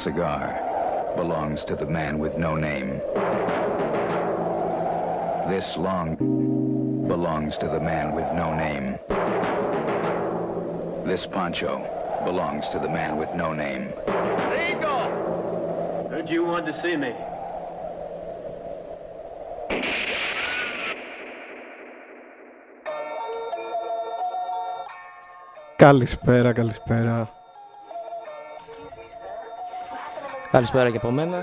cigar belongs to the man with no name. This long belongs to the man with no name. This poncho belongs to the man with no name. Rico! Heard you wanted to see me. Καλησπέρα, καλησπέρα. Καλησπέρα και από μένα.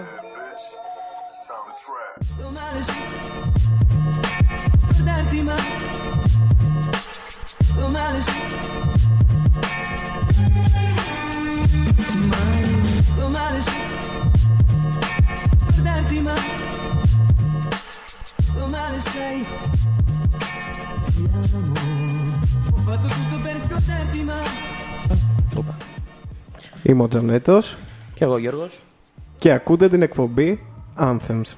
Είμαι ο Τζανέτος Και εγώ Γιώργος και ακούτε την εκπομπή Anthems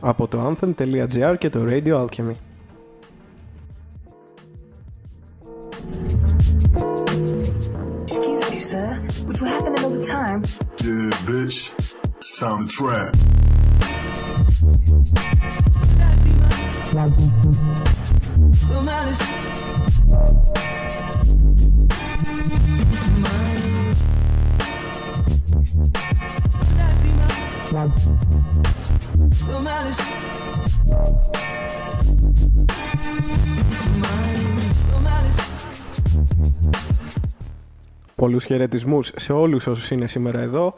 από το anthem.gr και το Radio Alchemy. Excuse me, sir. Would you happen to know the time? Yeah, bitch. It's time to trap. Πολλούς χαιρετισμούς σε όλους όσους είναι σήμερα εδώ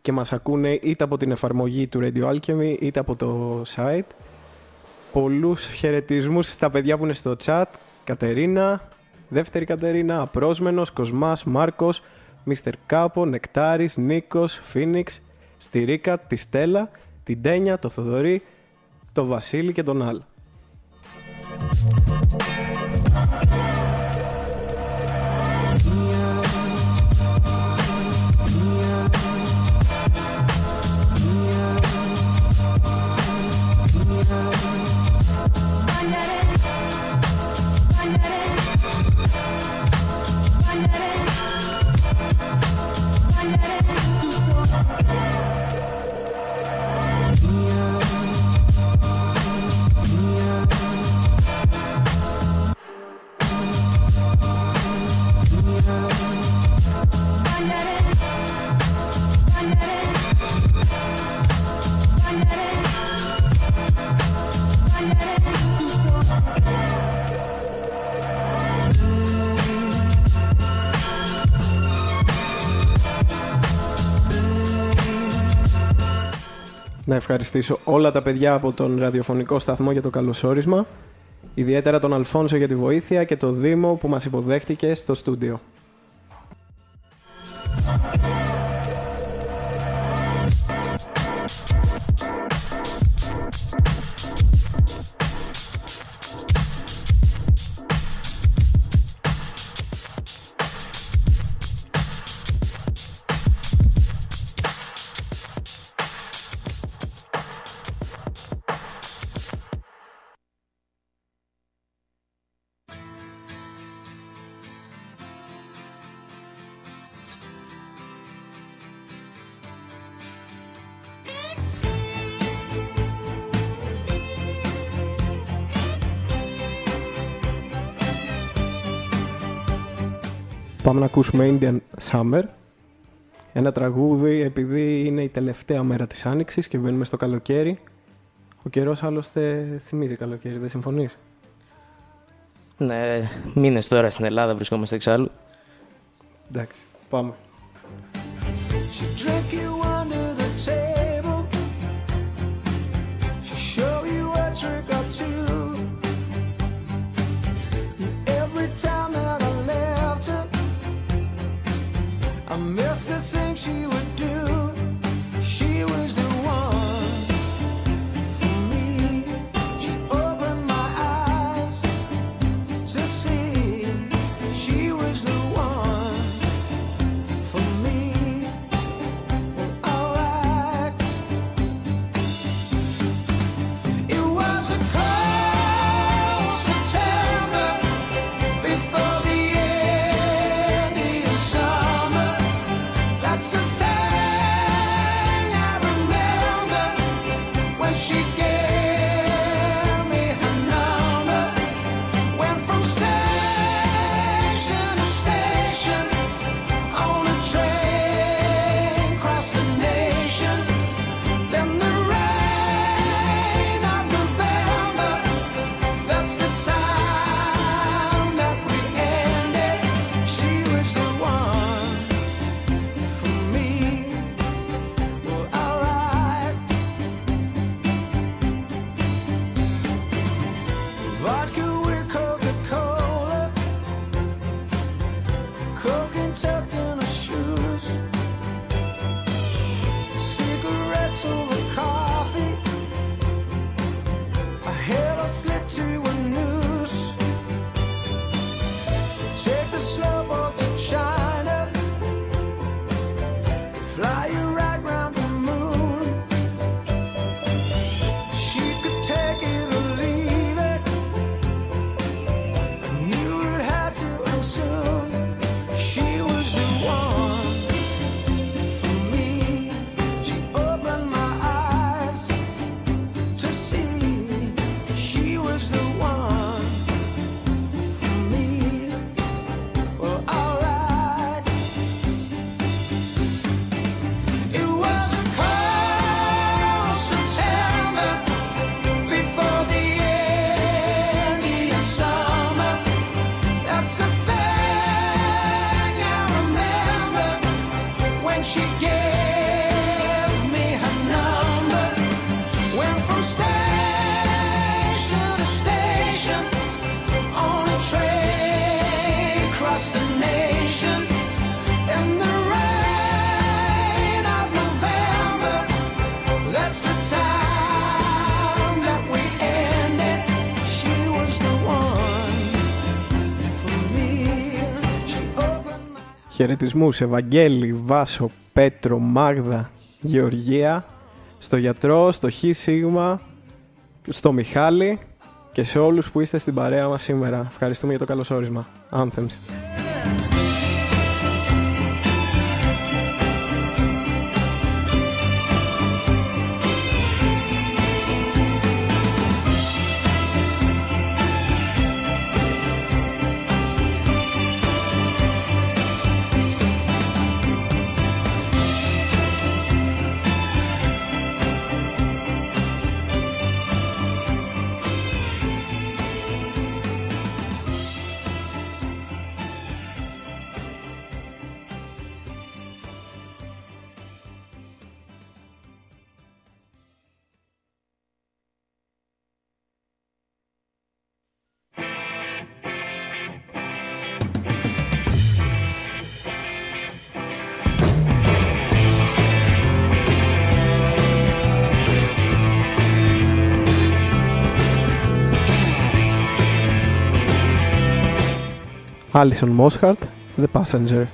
και μας ακούνε είτε από την εφαρμογή του Radio Alchemy είτε από το site. Πολλούς χαιρετισμούς στα παιδιά που είναι στο chat. Κατερίνα, δεύτερη Κατερίνα, Απρόσμενος, Κοσμάς, Μάρκος, Μίστερ Κάπο, Νεκτάρης, Νίκος, Φίνιξ, στη Ρίκα, τη Στέλλα, την Τένια, το Θοδωρή, το Βασίλη και τον Άλλ. να ευχαριστήσω όλα τα παιδιά από τον ραδιοφωνικό σταθμό για το καλωσόρισμα, ιδιαίτερα τον Αλφόνσο για τη βοήθεια και το Δήμο που μας υποδέχτηκε στο στούντιο. ακούσουμε Indian Summer. Ένα τραγούδι επειδή είναι η τελευταία μέρα της Άνοιξης και μπαίνουμε στο καλοκαίρι. Ο καιρός άλλωστε θυμίζει καλοκαίρι, δεν συμφωνείς; Ναι, μήνες τώρα στην Ελλάδα βρισκόμαστε εξάλλου. Εντάξει, πάμε. Χαιρετισμού σε Ευαγγέλη, Βάσο, Πέτρο, Μάγδα, Γεωργία, στο γιατρό, στο Χ Σίγμα, στο Μιχάλη και σε όλους που είστε στην παρέα μας σήμερα. Ευχαριστούμε για το καλωσόρισμα. Anthems. Alison Mosshart, The Passenger.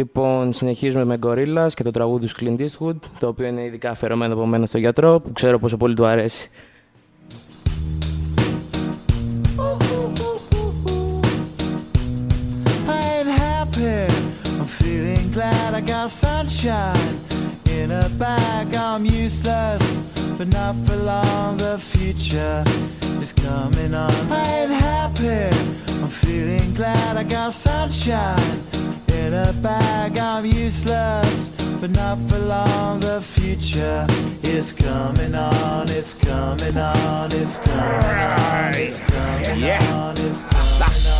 Λοιπόν, συνεχίζουμε με Γκορίλα και το τραγούδι του Clint Eastwood, το οποίο είναι ειδικά αφιερωμένο από μένα στο γιατρό, που ξέρω πόσο πολύ του αρέσει. In a bag, I'm useless, but not for long. The future is coming on, it's coming on, it's coming on, it's coming Yeah. on, it's coming on.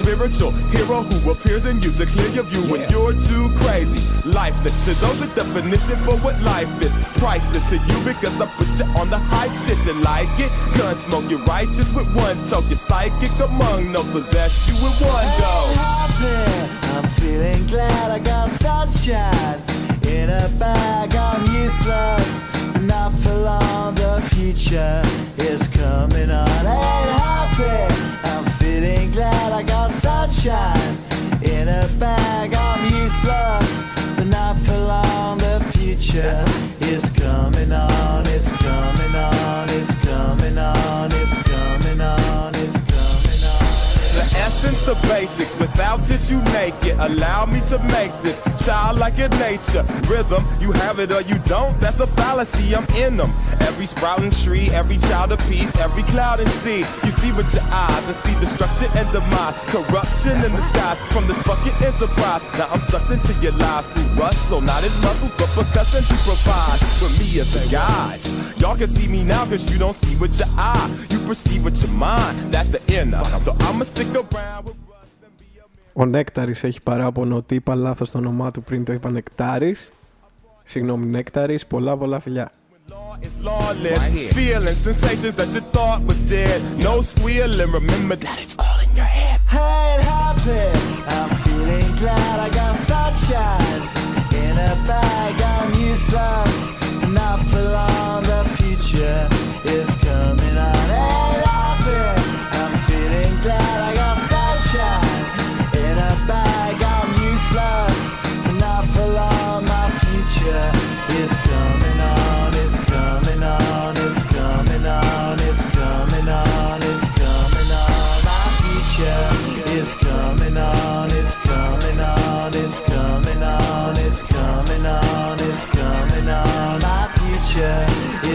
spiritual hero who appears in you to clear your view when you're too crazy. Lifeless to those, the definition for what life is. Priceless to you because I put you on the hype shit. You like it? Gun smoke, you're righteous with one toke. You're psychic among no possess you with one go. happy. I'm feeling glad I got sunshine in a bag. I'm useless, not for long. The future is coming on. Ain't happy. Sunshine in a bag. I'm useless, but not for long. The future is coming on. It's Essence, the basics. Without it, you make it. Allow me to make this childlike in nature. Rhythm, you have it or you don't. That's a fallacy. I'm in them. Every sprouting tree, every child of peace, every cloud and sea. You see with your eyes and see destruction and demise. Corruption in the skies from this fucking enterprise. Now I'm sucked into your lives through rust. So not as muscles, but percussion to provide for me as a guide. Y'all can see me now cause you don't see with your eye. You perceive with your mind. That's the inner. So I'ma stick around with Russ and be a Ο Νέκταρης έχει παράπονο ότι είπα λάθος το όνομά του πριν το είπα Νεκτάρης. Συγγνώμη Νέκταρης, πολλά πολλά φιλιά. Law is lawless. Feeling sensations that you thought was dead. No squealing. Remember that it's all in your head. ain't happy. I'm feeling glad I got sunshine in a bag. I'm useless, not for long. The future is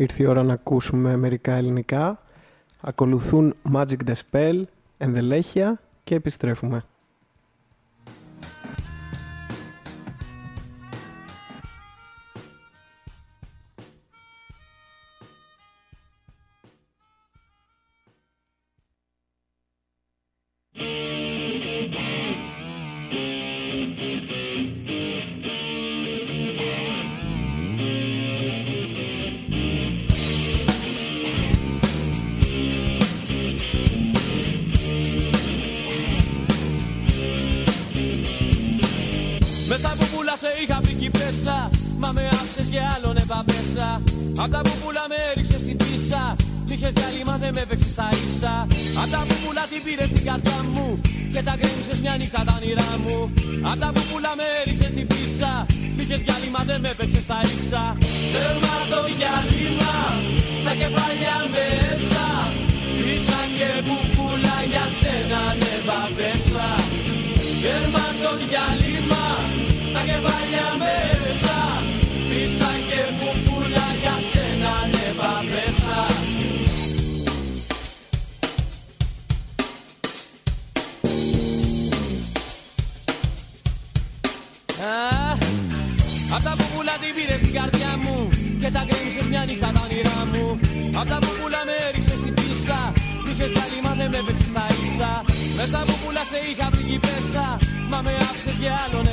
Ήρθε η ώρα να ακούσουμε μερικά ελληνικά. Ακολουθούν Magic the Spell, Ενδελέχεια και επιστρέφουμε. Απ' τα που πουλά με έριξες στην πίσα Μ' είχες διάλειμμα δεν με έπαιξες στα ίσα. Απ' τα που πουλά την πήρες στην καρδιά μου Και τα γκρέμισες μια νύχτα τα όνειρά μου. Απ' τα που πουλά με έριξες στην πίσα Μ' είχες διάλειμμα δεν με έπαιξες στα ίσα. Τέρμα το διάλειμμα Τα κεφάλια μέσα. Πίσα και πουπούλα για σένα νεύα πέσα Τέρμα το διάλειμμα Τα κεφάλια μέσα σένα νεύα πέσα Απ' τα που πουλά την πήρες στην καρδιά μου Και τα γκρέμισες μια νύχτα τα όνειρά μου. Απ' τα που πουλά με έριξες στην πίσα Μ' είχες βγάλει μα δεν με έπαιξες στα ίσα. Μες τα που πουλά σε είχα βρει πέσα Μα με άφησες και άλλον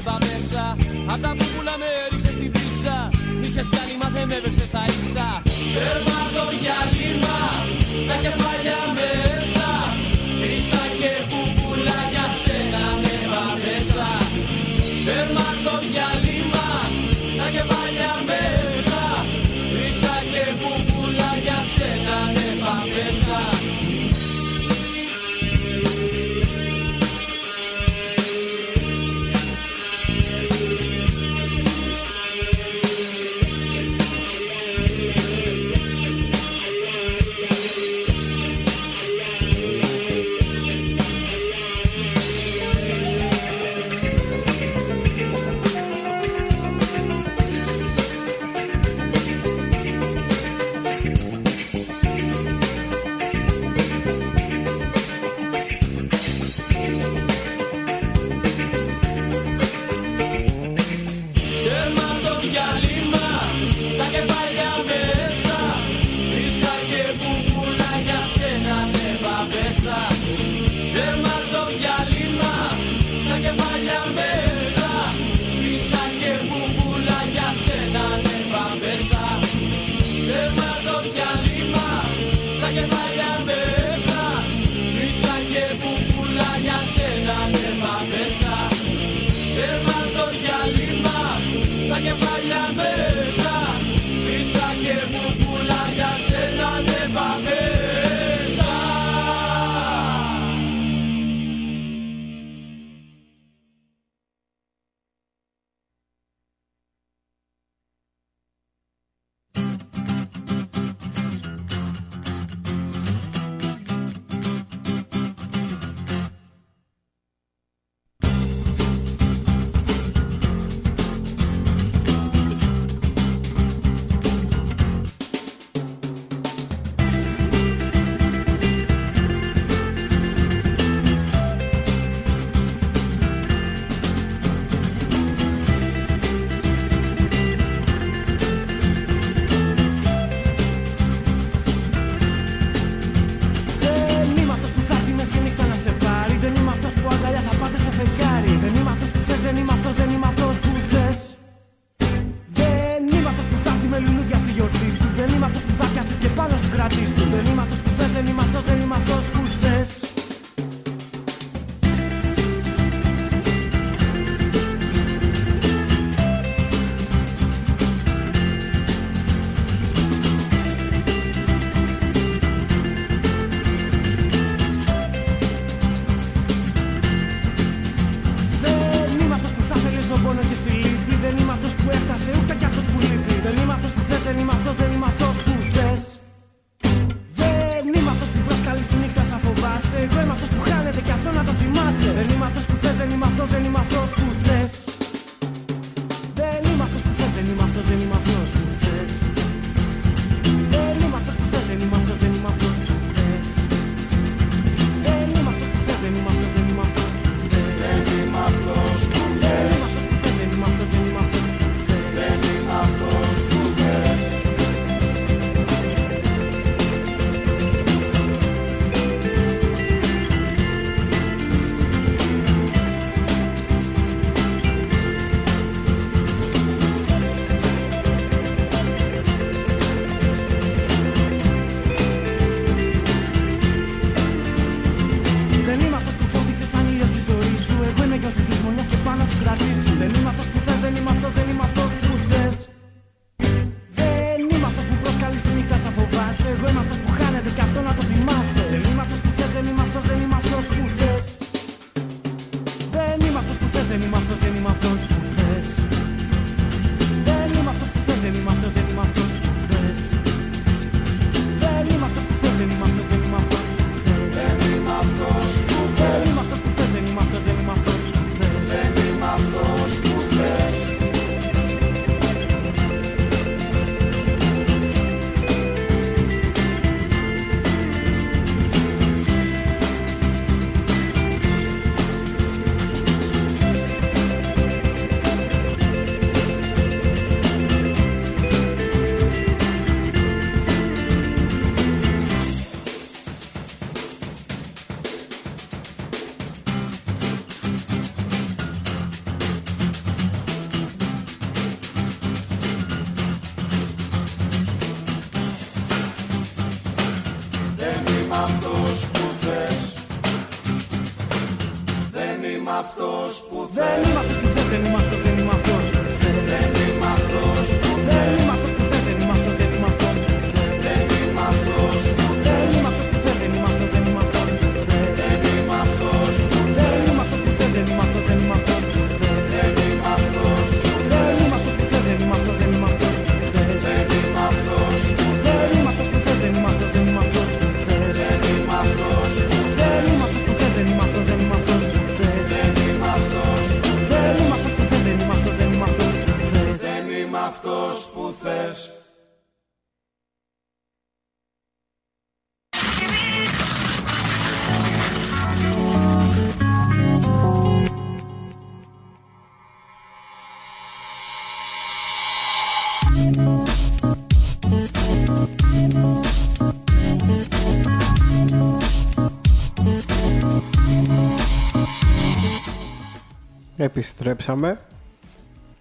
Επιστρέψαμε.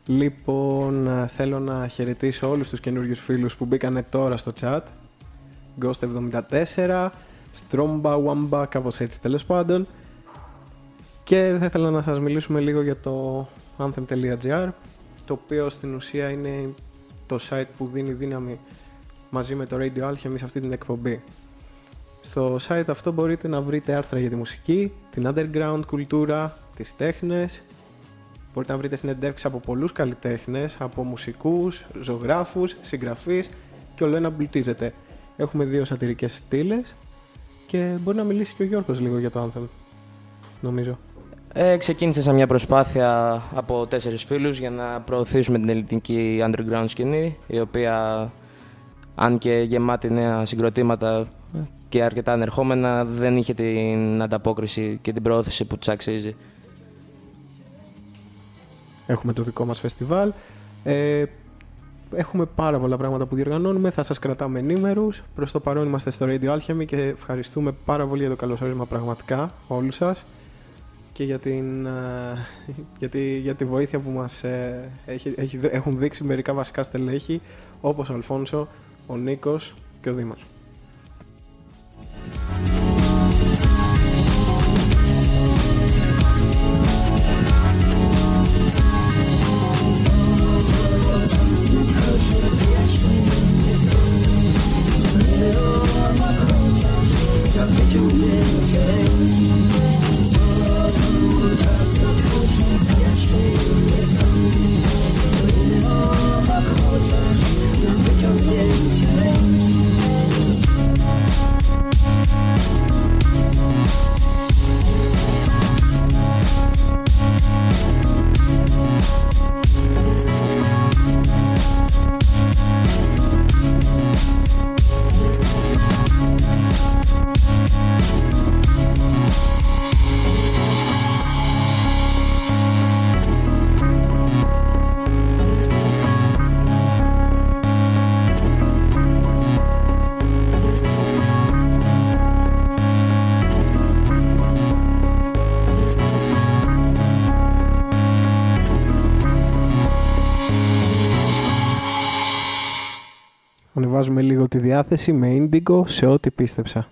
Λοιπόν, ε, θέλω να χαιρετήσω όλους τους καινούριους φίλους που μπήκανε τώρα στο chat. Ghost74, Stromba, Wamba, κάπως έτσι τέλος πάντων. Και θα ήθελα να σας μιλήσουμε λίγο για το anthem.gr το οποίο στην ουσία είναι το site που δίνει δύναμη μαζί με το Radio Alchemy σε αυτή την εκπομπή. Στο site αυτό μπορείτε να βρείτε άρθρα για τη μουσική, την underground κουλτούρα, τις τέχνες, μπορείτε να βρείτε συνεντεύξεις από πολλούς καλλιτέχνες, από μουσικούς, ζωγράφους, συγγραφείς και όλο ένα μπλουτίζεται. Έχουμε δύο σατυρικές στήλες και μπορεί να μιλήσει και ο Γιώργος λίγο για το Anthem, νομίζω. Ε, ξεκίνησε σαν μια προσπάθεια από τέσσερις φίλους για να προωθήσουμε την ελληνική underground σκηνή, η οποία, αν και γεμάτη νέα συγκροτήματα και αρκετά ανερχόμενα, δεν είχε την ανταπόκριση και την προώθηση που της αξίζει. Έχουμε το δικό μας φεστιβάλ. Ε, έχουμε πάρα πολλά πράγματα που διοργανώνουμε. Θα σας κρατάμε ενήμερους. Προς το παρόν είμαστε στο Radio Alchemy και ευχαριστούμε πάρα πολύ για το καλωσόρισμα πραγματικά όλους σας και για, την, ε, για, τη, για τη βοήθεια που μας ε, έχει, έχει, έχουν δείξει μερικά βασικά στελέχη όπως ο Αλφόνσο, ο Νίκος και ο Δήμος. Ανεβάζουμε λίγο τη διάθεση με Indigo σε ό,τι πίστεψα.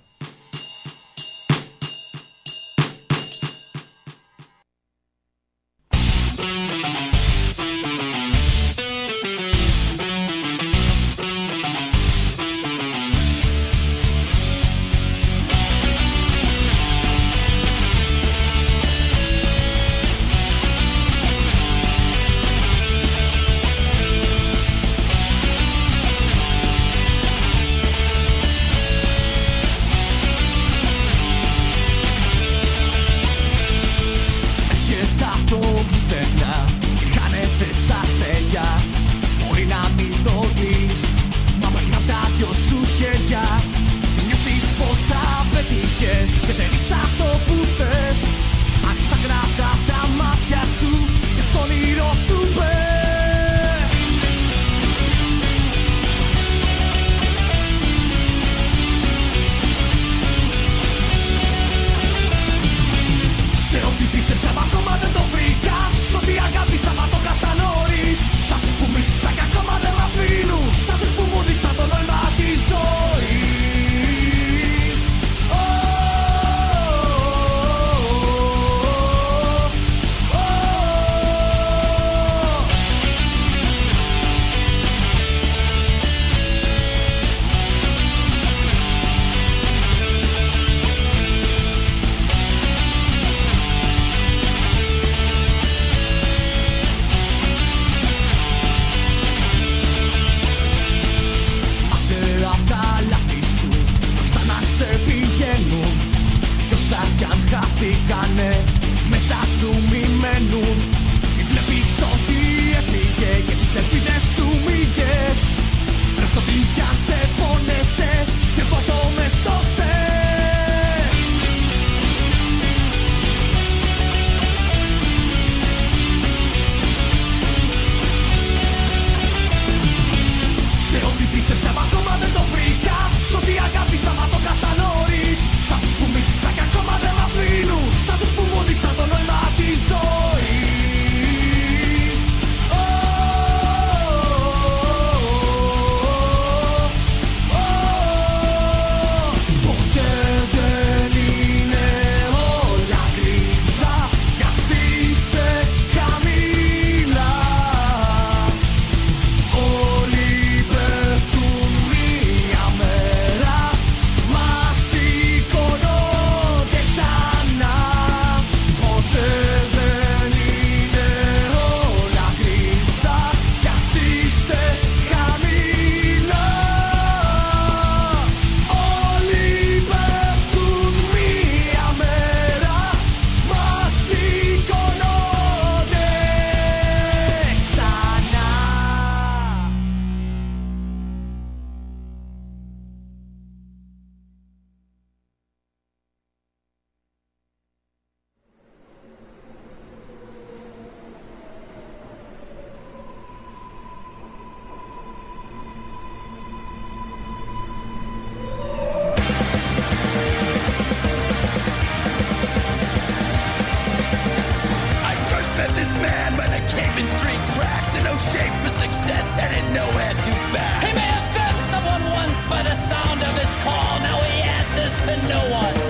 man by the Cayman Street tracks in no shape for success, headed nowhere too fast. He may offend someone once by the sound of his call. Now he answers to no one.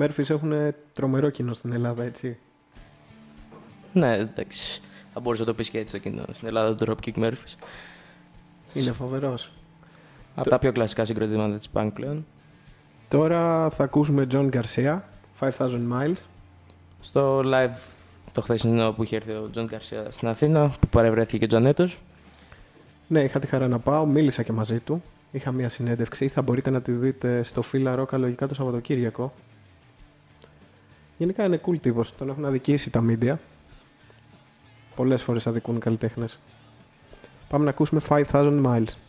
Murphys έχουν τρομερό κοινό στην Ελλάδα, έτσι. Ναι, εντάξει. Θα μπορούσε να το πεις και έτσι το κοινό. Στην Ελλάδα το Dropkick Murphys. Είναι φοβερός. Από το... τα πιο κλασικά συγκροτήματα της Punk πλέον. Τώρα θα ακούσουμε John Garcia, 5000 Miles. Στο live το χθεσινό που είχε έρθει ο John Garcia στην Αθήνα, που παρευρέθηκε και ο Τζανέτο. Ναι, είχα τη χαρά να πάω, μίλησα και μαζί του. Είχα μια συνέντευξη, θα μπορείτε να τη δείτε στο Φύλλα Ρόκα λογικά το Σαββατοκύριακο Γενικά είναι cool. Τον έχουν αδικήσει τα media. Πολλές φορές αδικούν καλλιτέχνες. Πάμε να ακούσουμε 5000 miles.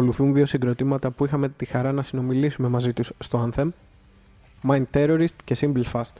Ακολουθούν δύο συγκροτήματα που είχαμε τη χαρά να συνομιλήσουμε μαζί τους στο Anthem, Mind Terrorist και Simple Fast.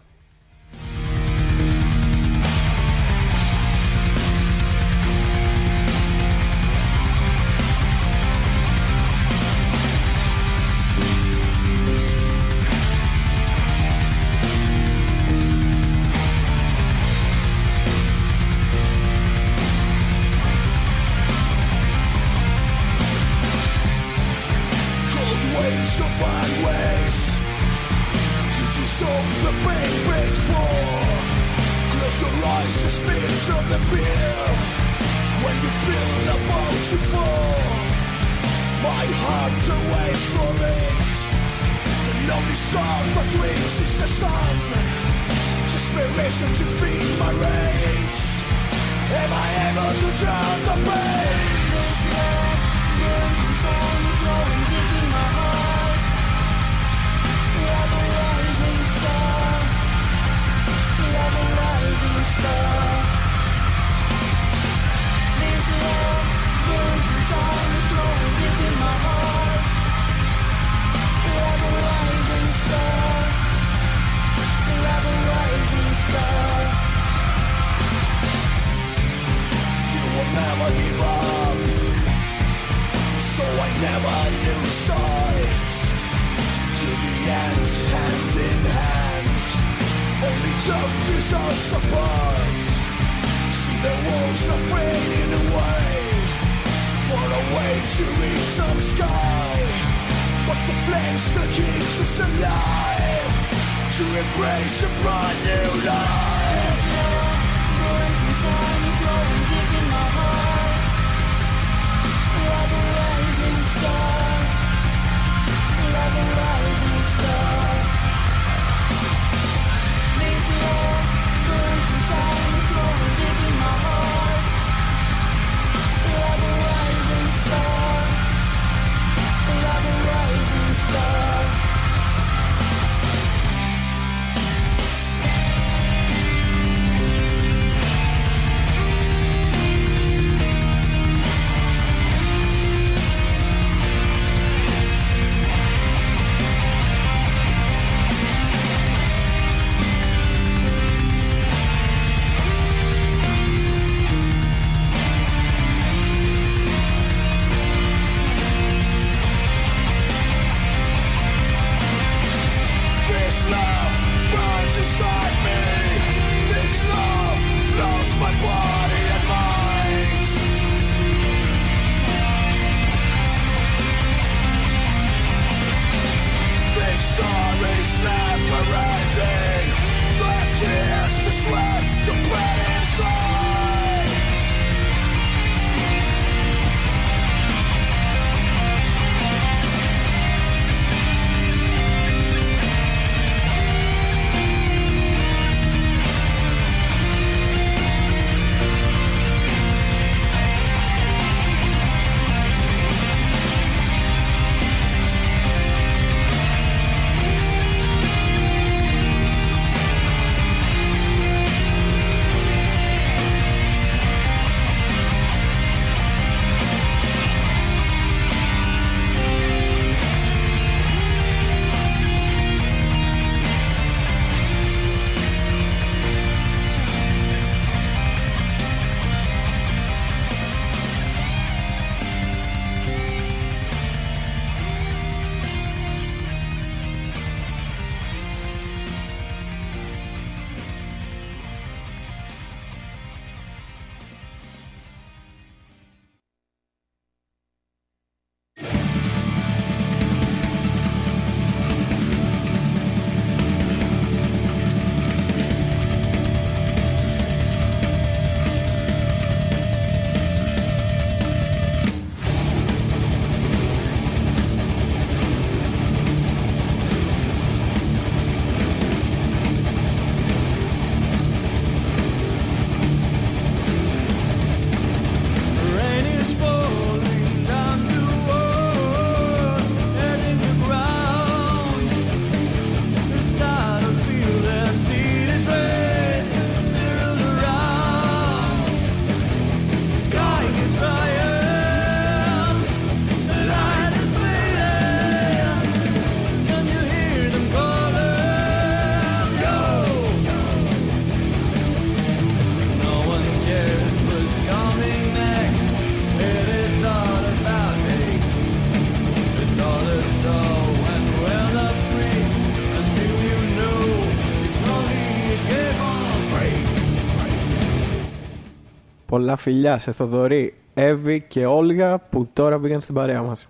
Πολλά φιλιά σε Θοδωρή, Εύη και Όλγα που τώρα μπήκαν στην παρέα μας.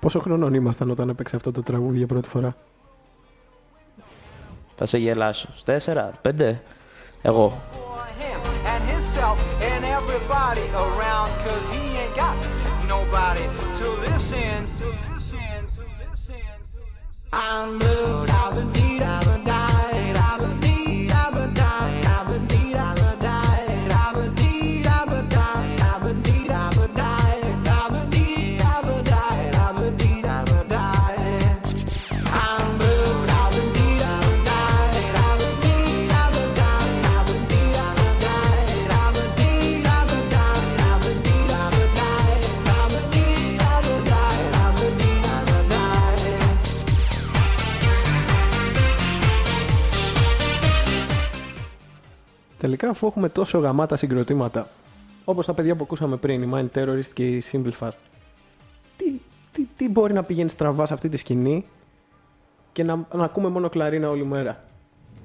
Πόσο χρονών ήμασταν όταν έπαιξε αυτό το τραγούδι για πρώτη φορά; Θα σε γελάσω. Τέσσερα, πέντε. Εγώ. I'm moved, I've. Τελικά, αφού έχουμε τόσο γαμάτα συγκροτήματα, όπως τα παιδιά που ακούσαμε πριν, η Mind Terrorist και η Simple Fast, τι, τι, τι μπορεί να πηγαίνει στραβά σε αυτή τη σκηνή και να, να ακούμε μόνο κλαρίνα όλη μέρα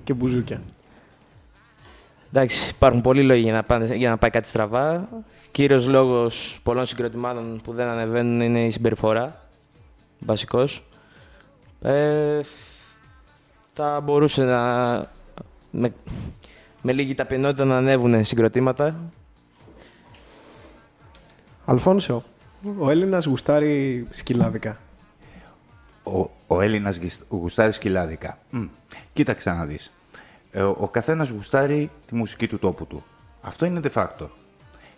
και μπουζούκια; Εντάξει, υπάρχουν πολλοί λόγοι για να, πάνε, για να πάει κάτι στραβά. Κύριος λόγος πολλών συγκροτημάτων που δεν ανεβαίνουν είναι η συμπεριφορά. Βασικός. Ε, θα μπορούσε να. Με, με λίγη ταπεινότητα να ανέβουν συγκροτήματα. Αλφόνσο, ο Έλληνας γουστάρει σκυλάδικα. Ο, ο Έλληνας γυσ- γουστάρει σκυλάδικα. Μμ. Κοίταξε να δεις. Ε, ο, ο καθένας γουστάρει τη μουσική του τόπου του. Αυτό είναι de facto.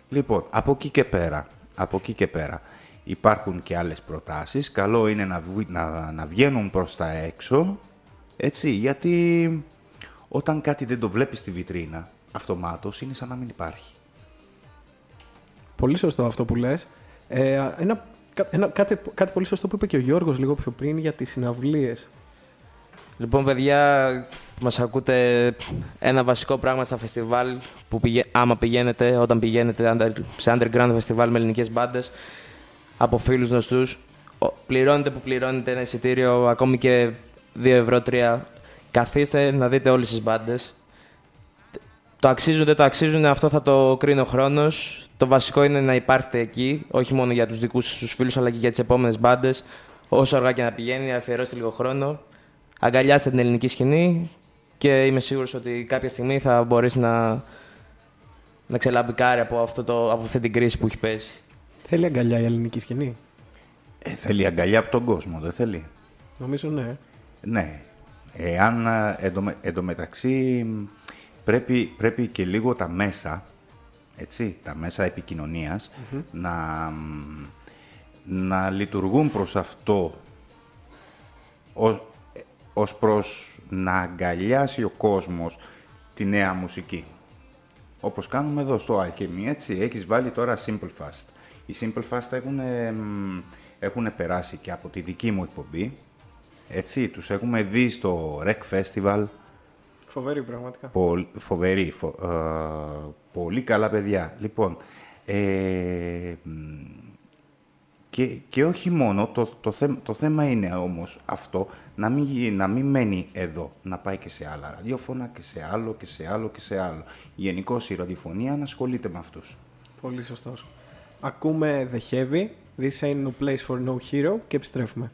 Λοιπόν, από εκεί και πέρα, από εκεί και πέρα υπάρχουν και άλλες προτάσεις. Καλό είναι να, βγει- να, να βγαίνουν προς τα έξω, έτσι, γιατί όταν κάτι δεν το βλέπεις στη βιτρίνα, αυτομάτως είναι σαν να μην υπάρχει. Πολύ σωστό αυτό που λες. Ε, ένα, κα- ένα, κάτι, κάτι πολύ σωστό που είπε και ο Γιώργος λίγο πιο πριν για τις συναυλίες. Λοιπόν, παιδιά, που μας ακούτε ένα βασικό πράγμα στα φεστιβάλ που πηγα... άμα πηγαίνετε, όταν πηγαίνετε under- σε underground φεστιβάλ με ελληνικές μπάντες από φίλους γνωστούς, ο- πληρώνετε που πληρώνετε ένα εισιτήριο ακόμη και 2 ευρώ 3. Καθίστε να δείτε όλες τις μπάντες. Το αξίζουν, δεν το αξίζουν, αυτό θα το κρίνει ο χρόνος. Το βασικό είναι να υπάρχετε εκεί, όχι μόνο για τους δικούς σας τους φίλους, αλλά και για τις επόμενες μπάντες. Όσο αργά και να πηγαίνει, αφιερώστε λίγο χρόνο αγκαλιάστε την ελληνική σκηνή και είμαι σίγουρος ότι κάποια στιγμή θα μπορέσει να, να ξελαμπικάρει από, αυτό το, από αυτή την κρίση που έχει πέσει. Θέλει αγκαλιά η ελληνική σκηνή; Ε, θέλει αγκαλιά από τον κόσμο, δεν θέλει; Νομίζω ναι. Ναι. Εάν α, εντωμε- εντωμεταξύ μ, πρέπει, πρέπει και λίγο τα μέσα, έτσι, τα μέσα επικοινωνίας, Μμμ. να, μ, να λειτουργούν προς αυτό, ως, ε, ως προς να αγκαλιάσει ο κόσμος τη νέα μουσική. Όπως κάνουμε εδώ στο Alchemy, έτσι, έχεις βάλει τώρα Simple Fast. Οι Simple Fast έχουν, μ, έχουν περάσει και από τη δική μου εκπομπή, έτσι, τους έχουμε δει στο Rec Festival, Φοβερή πραγματικά. Πολ- φοβερή, φο- ε, πολύ καλά παιδιά. Λοιπόν, ε, μ, και, και όχι μόνο, το, το, θέ- το θέμα είναι όμως αυτό, να μην, γι- να μην μένει εδώ, να πάει και σε άλλα ραδιόφωνα και σε άλλο και σε άλλο και σε άλλο. Γενικώ η ραδιοφωνία να ασχολείται με αυτούς. Πολύ σωστός. Ακούμε The Heavy, This Ain't No Place for No Hero και επιστρέφουμε.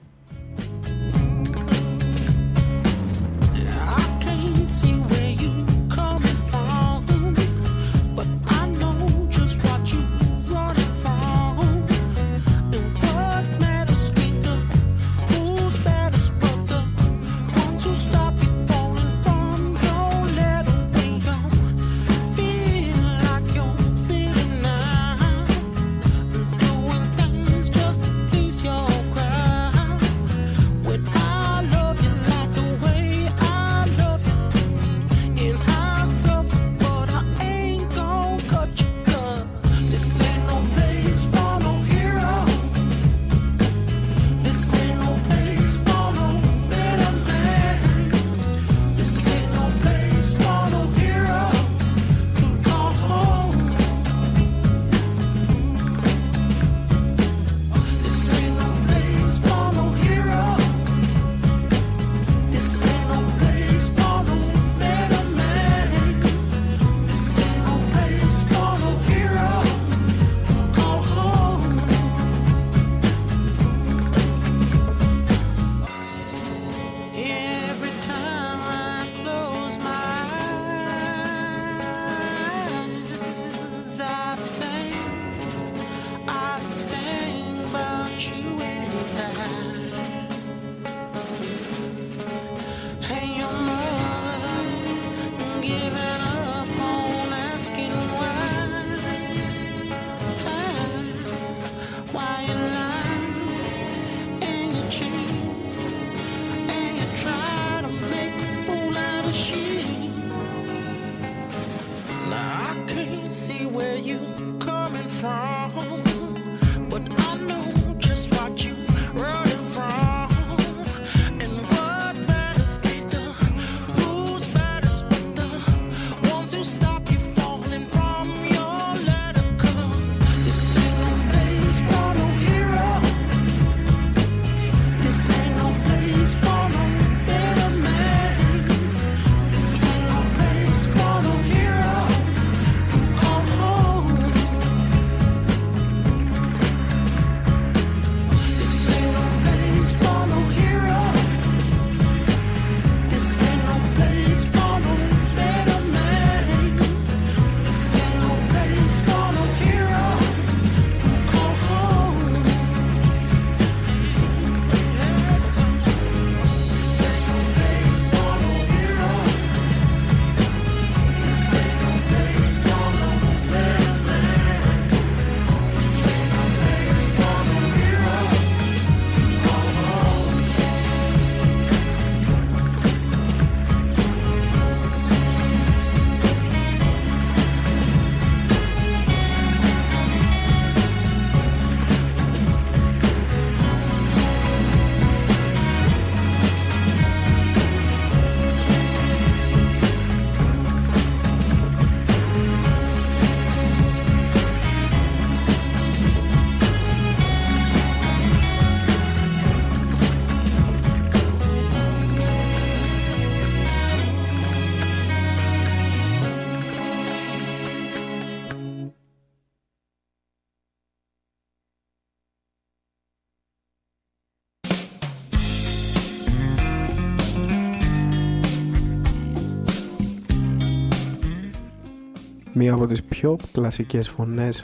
Μία από τις πιο κλασικές φωνές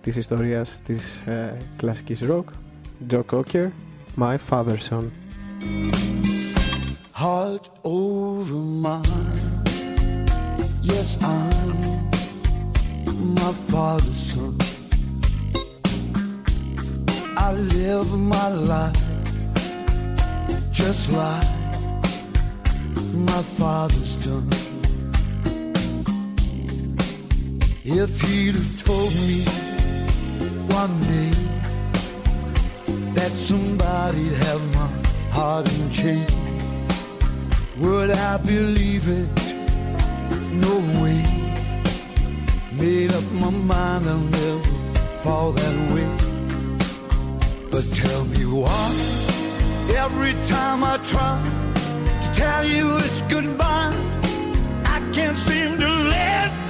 της ιστορίας της ε, κλασικής rock Joe Cocker, My Father's Son heart over mine. Yes, I'm my father's son. I live my life just like my father's done. If he'd have told me one day that somebody'd have my heart in chains. Would I believe it? No way. Made up my mind I'll never fall that way. But tell me why. Every time I try to tell you it's goodbye, I can't seem to let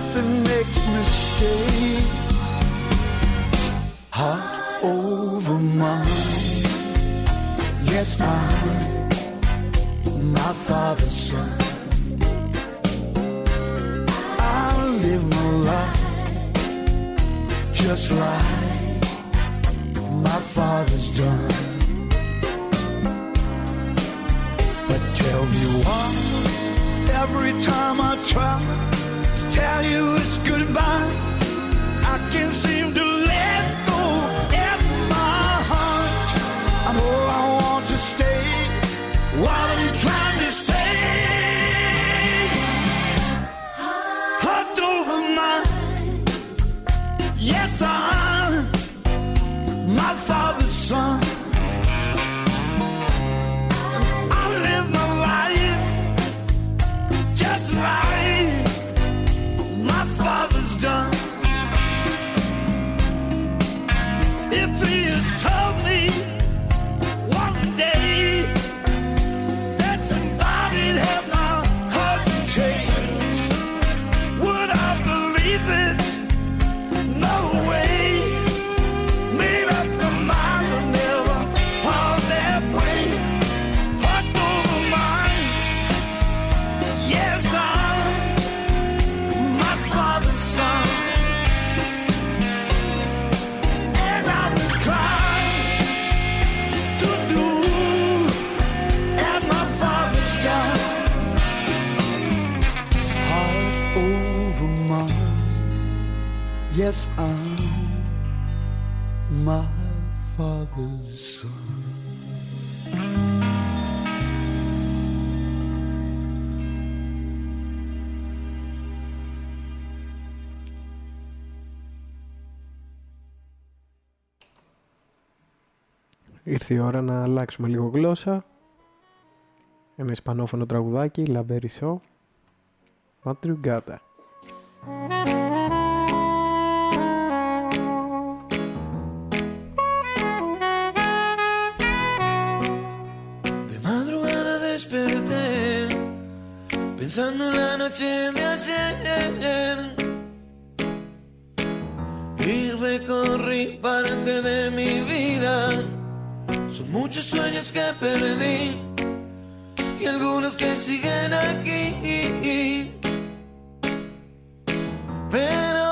Makes me stay heart over mine. Yes, I'm my father's son. I'll live my life just like my father's done. But tell me why every time I try tell you it's goodbye, I can't seem to let go my heart. I know I want to stay. What I'm trying Yes, I'm my father's son. Ήρθε η ώρα να αλλάξουμε λίγο γλώσσα. Ένα ισπανόφωνο τραγουδάκι, Λαμπέρισό. Ματρουγκάτα. Pensando la noche de ayer y recorrí parte de mi vida. Son muchos sueños que perdí y algunos que siguen aquí. Pero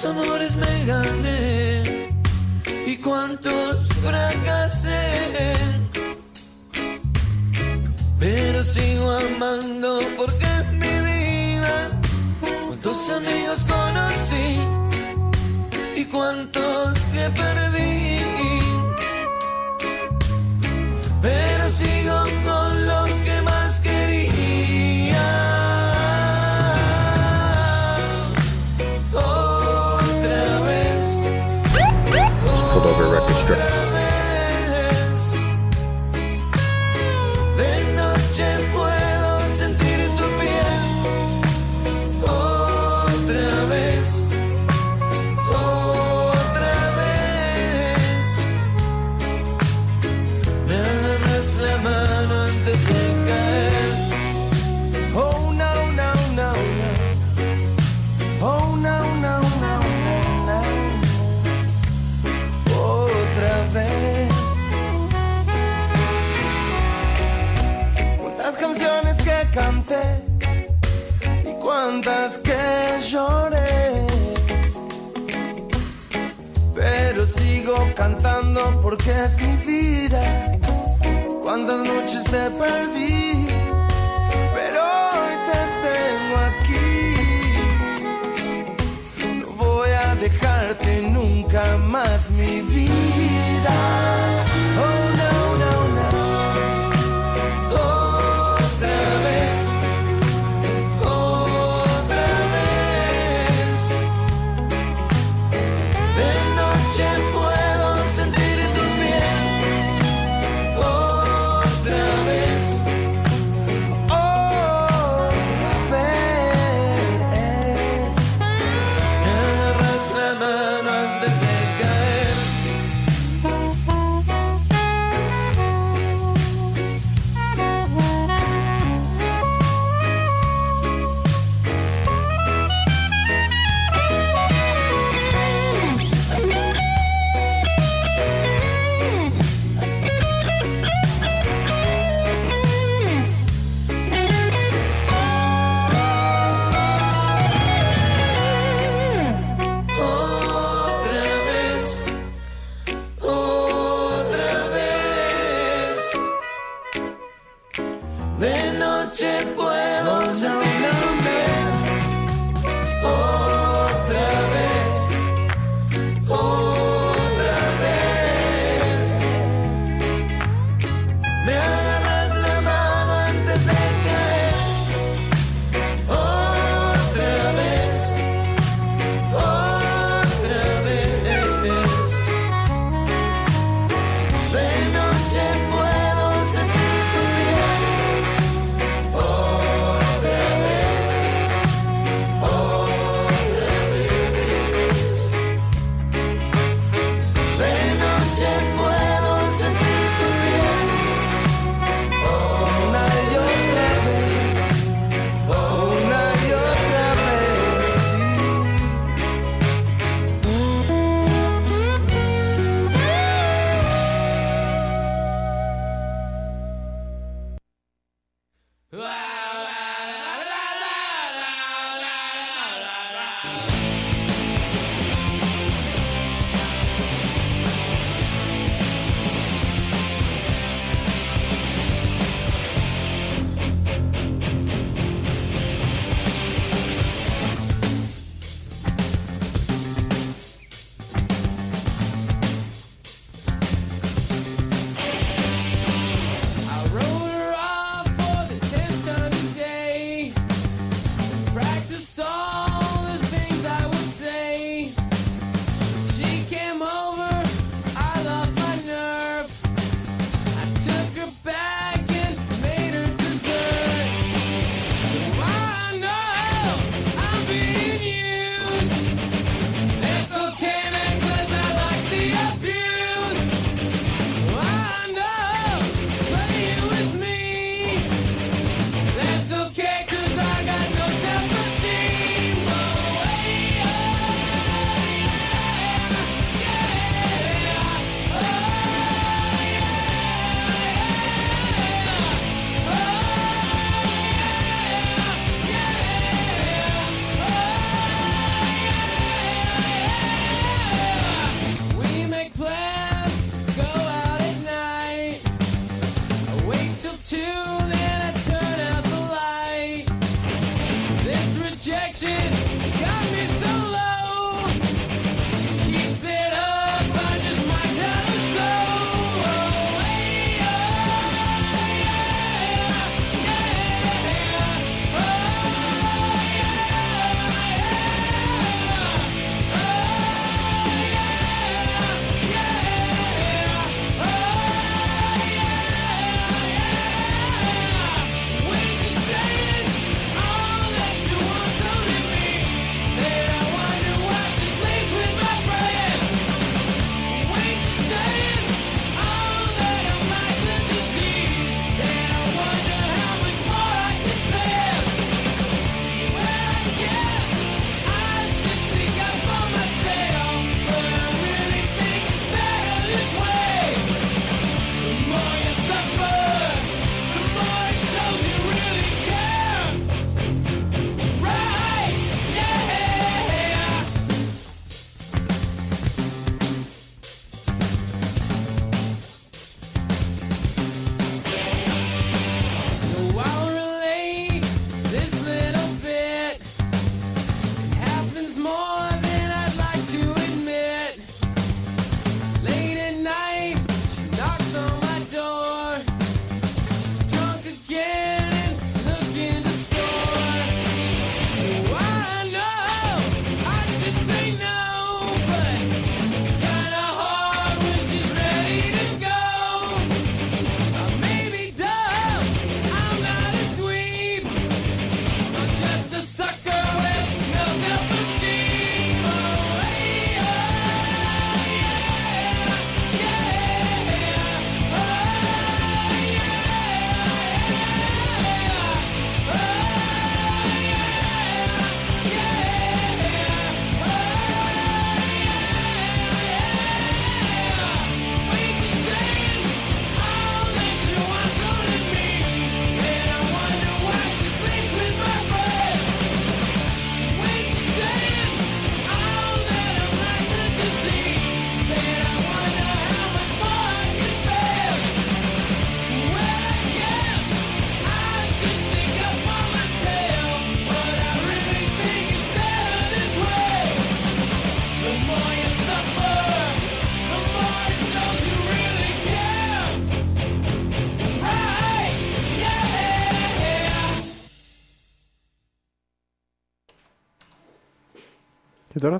cuántos amores me gané y cuántos fracasé. Pero sigo amando porque en mi vida cuántos amigos conocí y cuántos que perdí. Pero sigo Yeah. que es mi vida. Cuántas noches te perdí, pero hoy te tengo aquí. No voy a dejarte nunca más.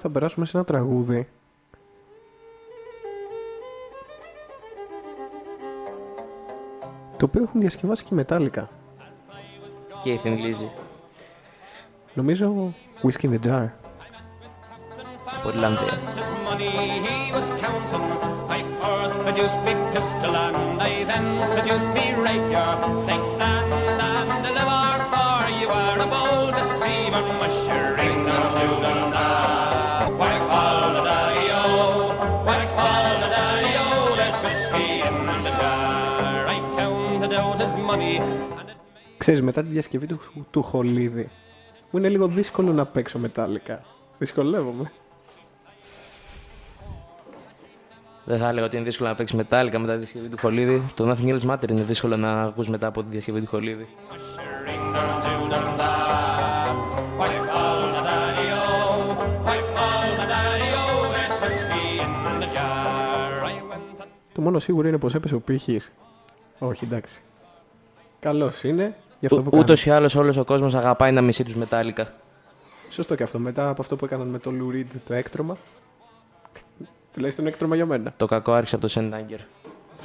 θα περάσουμε σε ένα τραγούδι. Το οποίο έχουν διασκευάσει και μετάλλικα. Και η Θεμιλίζη. Νομίζω Whiskey in the Jar. Πολύ λάμπια. Thanks. Ξέρεις, μετά τη διασκευή του, του Χολίδη, μου είναι λίγο δύσκολο να παίξω Metallica. Δυσκολεύομαι. Δεν θα έλεγα ότι είναι δύσκολο να παίξεις Metallica μετά τη διασκευή του Χολίδη. Το Nothing Else Matter είναι δύσκολο να ακούς μετά από τη διασκευή του Χολίδη. Whack fall the daddy-o. Whack fall the daddy-o. There's whiskey in the jar. I went Το μόνο σίγουρο είναι πως έπεσε ο πύχης. Όχι, εντάξει. Καλός είναι, γι' αυτό που κάνει. Ούτω ή άλλως όλος ο κόσμος αγαπάει να μισεί τους Metallica. Σωστό και αυτό. Μετά από αυτό που έκαναν με το Lou Reed το έκτρωμα. Τουλάχιστον έκτρωμα για μένα. Το κακό άρχισε από το Σεν Άγκερ.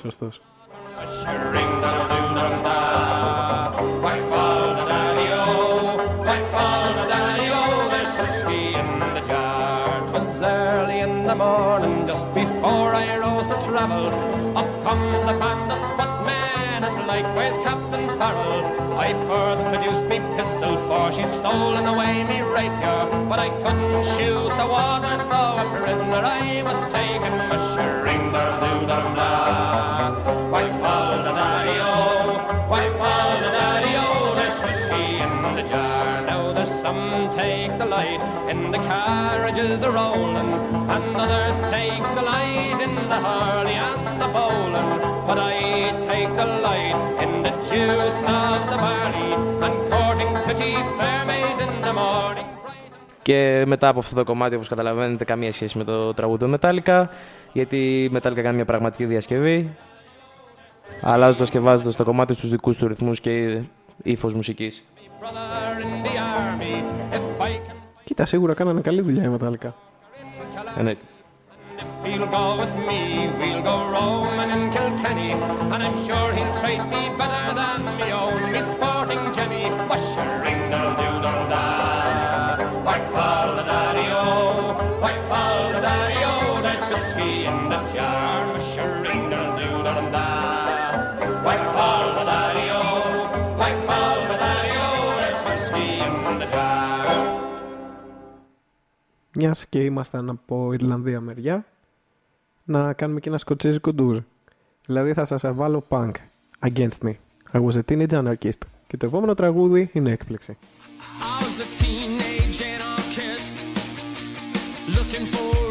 Σωστός. Whack fall the daddy-o. Whack fall the daddy-o. There's whiskey in the jar. 'Twas early in the morning, just before I rose to travel. She'd stolen away me rapier. But I couldn't shoot the water, so a prisoner I was taken. Mushering the doo dum da. Whack fall the daddy-o. Whack fall the daddy-o. There's whiskey in the jar. Now there's some take the light in the carriages a rolling, and others take the light in the hurley and the bowling. But I take the light in the juice of the barley, Και μετά από αυτό το κομμάτι, όπως καταλαβαίνετε, καμία σχέση με το τραγούδι του Metallica, γιατί η Metallica κάνει μια πραγματική διασκευή, αλλάζοντας και βάζοντας το κομμάτι στους δικούς του ρυθμούς και ύφος μουσικής. Brother in the army, if I can Κοίτα, σίγουρα κάνανε καλή δουλειά οι Metallica. Εννοείται. If he'll Μιας και ήμασταν από Ιρλανδία μεριά, να κάνουμε και ένα σκοτσέζικο ντουζ. Δηλαδή θα σας βάλω punk, Against Me. I was a teenage anarchist. Και το επόμενο τραγούδι είναι έκπληξη. I was a teenage anarchist looking for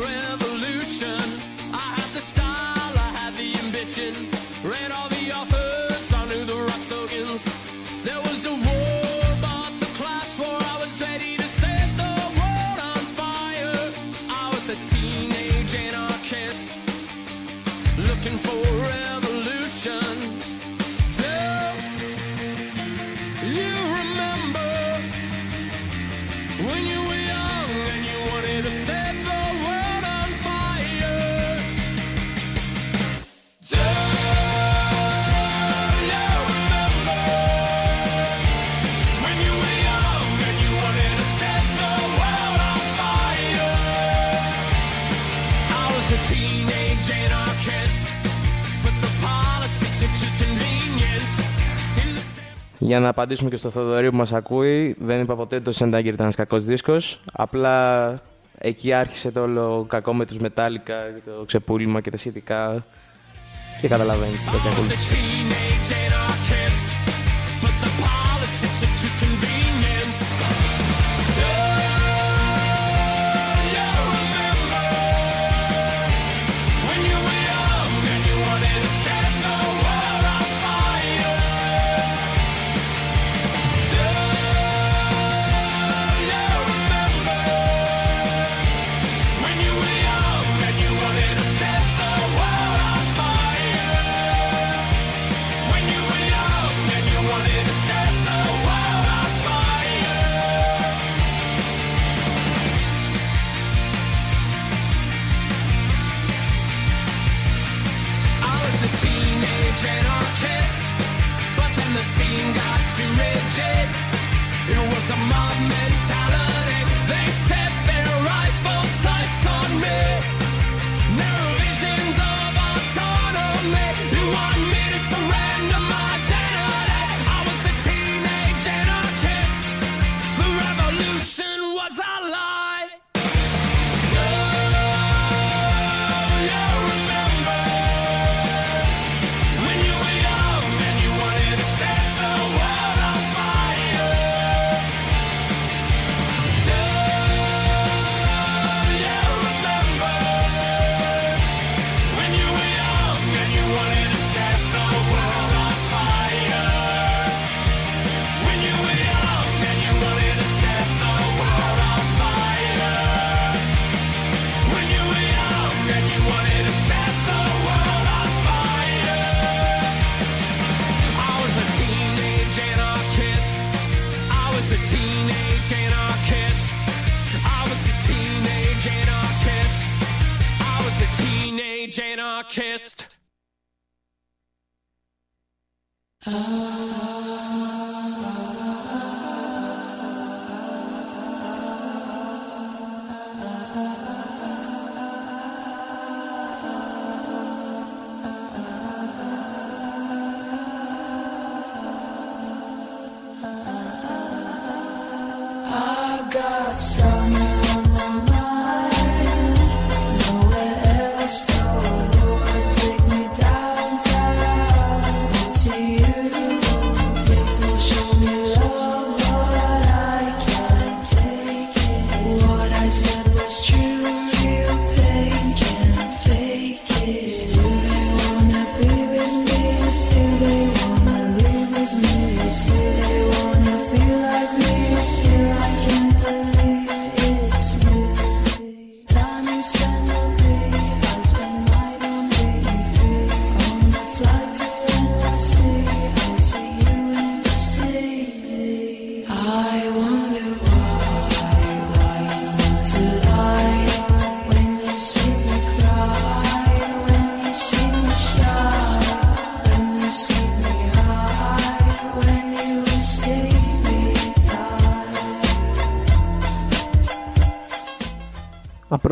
Για να απαντήσουμε και στο Θοδωρή που μας ακούει, δεν είπα ποτέ ότι το Send Anger ήταν ένας κακός δίσκος. Απλά εκεί άρχισε το όλο κακό με τους Metallica, το ξεπούλημα και τα σχετικά. Και καταλαβαίνετε το τι teenage anarchist. I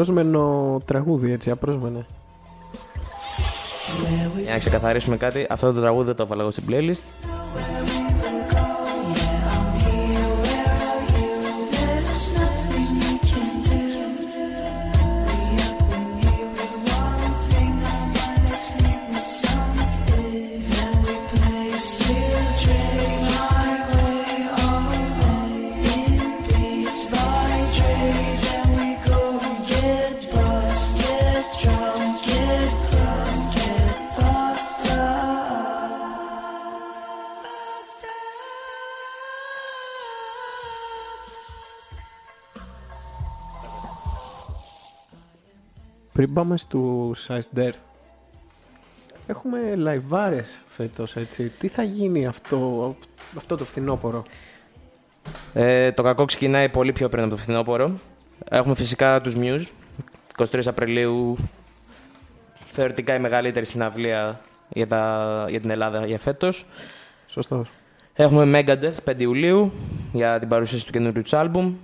Απρόσμενο τραγούδι, έτσι, απρόσμενο. Για να ξεκαθαρίσουμε κάτι, αυτό το τραγούδι δεν το έβαλα εγώ στην playlist. Πριν πάμε στους Ice Death, έχουμε λαϊβάρες φέτος, έτσι. Τι θα γίνει αυτό, αυτό το φθινόπωρο; Ε, το κακό ξεκινάει πολύ πιο πριν από το φθινόπωρο. Έχουμε φυσικά τους Muse. 23 Απριλίου θεωρητικά η μεγαλύτερη συναυλία για, τα, για την Ελλάδα για φέτος. Σωστός. Έχουμε Megadeth 5 Ιουλίου για την παρουσίαση του καινούριου τους άλμπουμ.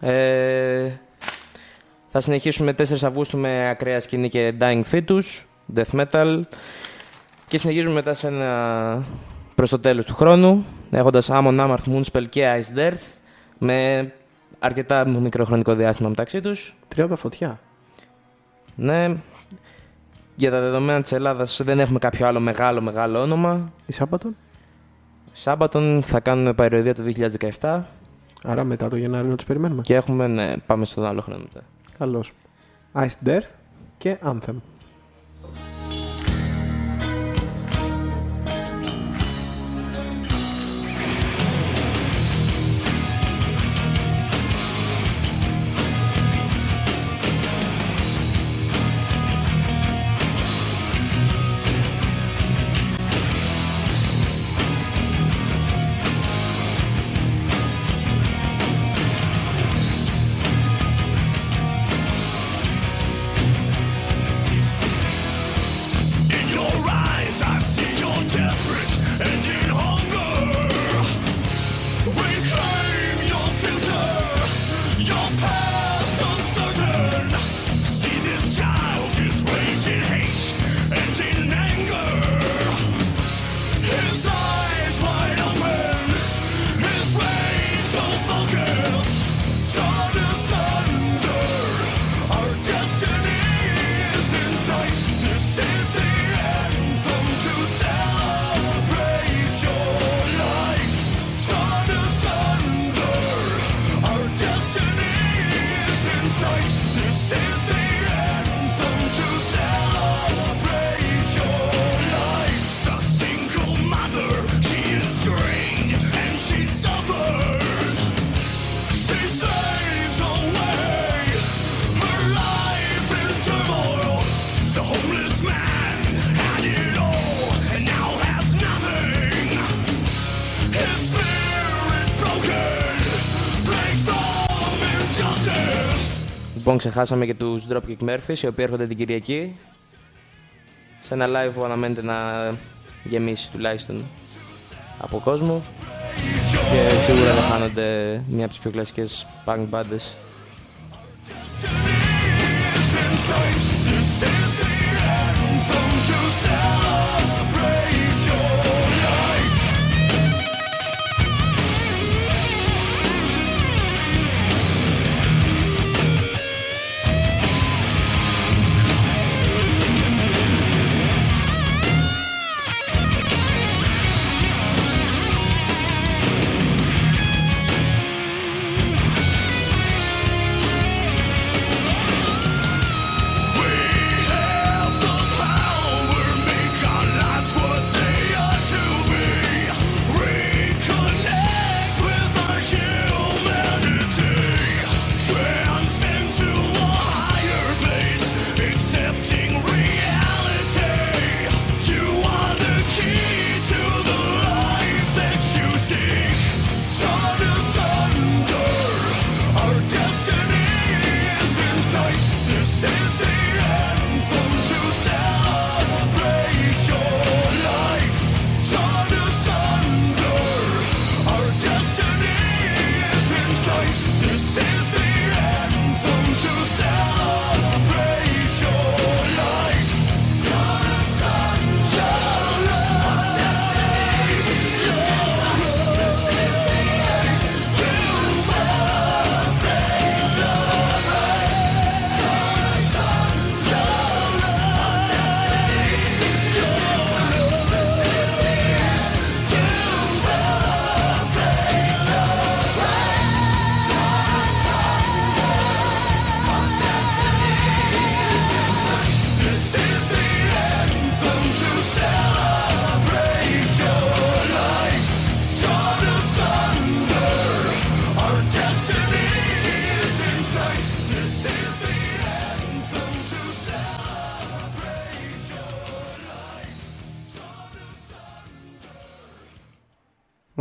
Ε, θα συνεχίσουμε 4 Αυγούστου με ακραία σκηνή και Dying Fetus, Death Metal. Και συνεχίζουμε μετά σε ένα προς το τέλος του χρόνου, έχοντας Amon Amarth, Moonspell και Ice Death, με αρκετά μικρό χρονικό διάστημα μεταξύ τους. Τριάδα φωτιά. Ναι, για τα δεδομένα της Ελλάδας δεν έχουμε κάποιο άλλο μεγάλο μεγάλο όνομα. Η Σάμπατον; Σάμπατον θα κάνουν παροιδία το 2017 Άρα μετά το Γενάρη να τους περιμένουμε. και έχουμε, ναι, πάμε στον άλλο χρόνο μετά. Καλώς. Ice Death και Anthem. Λοιπόν, ξεχάσαμε και τους Dropkick Murphys, οι οποίοι έρχονται την Κυριακή. Σε ένα live που αναμένεται να γεμίσει τουλάχιστον από κόσμο. Και σίγουρα θα χάνονται μια από τις πιο κλασικές punk μπάντες.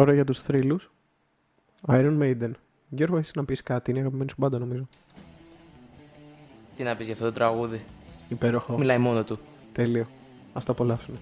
Ωραία για τους θρύλους. Iron Maiden. Γιώργο, έχεις να πεις κάτι, είναι αγαπημένη σου μπάντα νομίζω. Τι να πεις για αυτό το τραγούδι; Υπέροχο. Μιλάει μόνο του. Τέλειο. Ας το απολαύσουμε.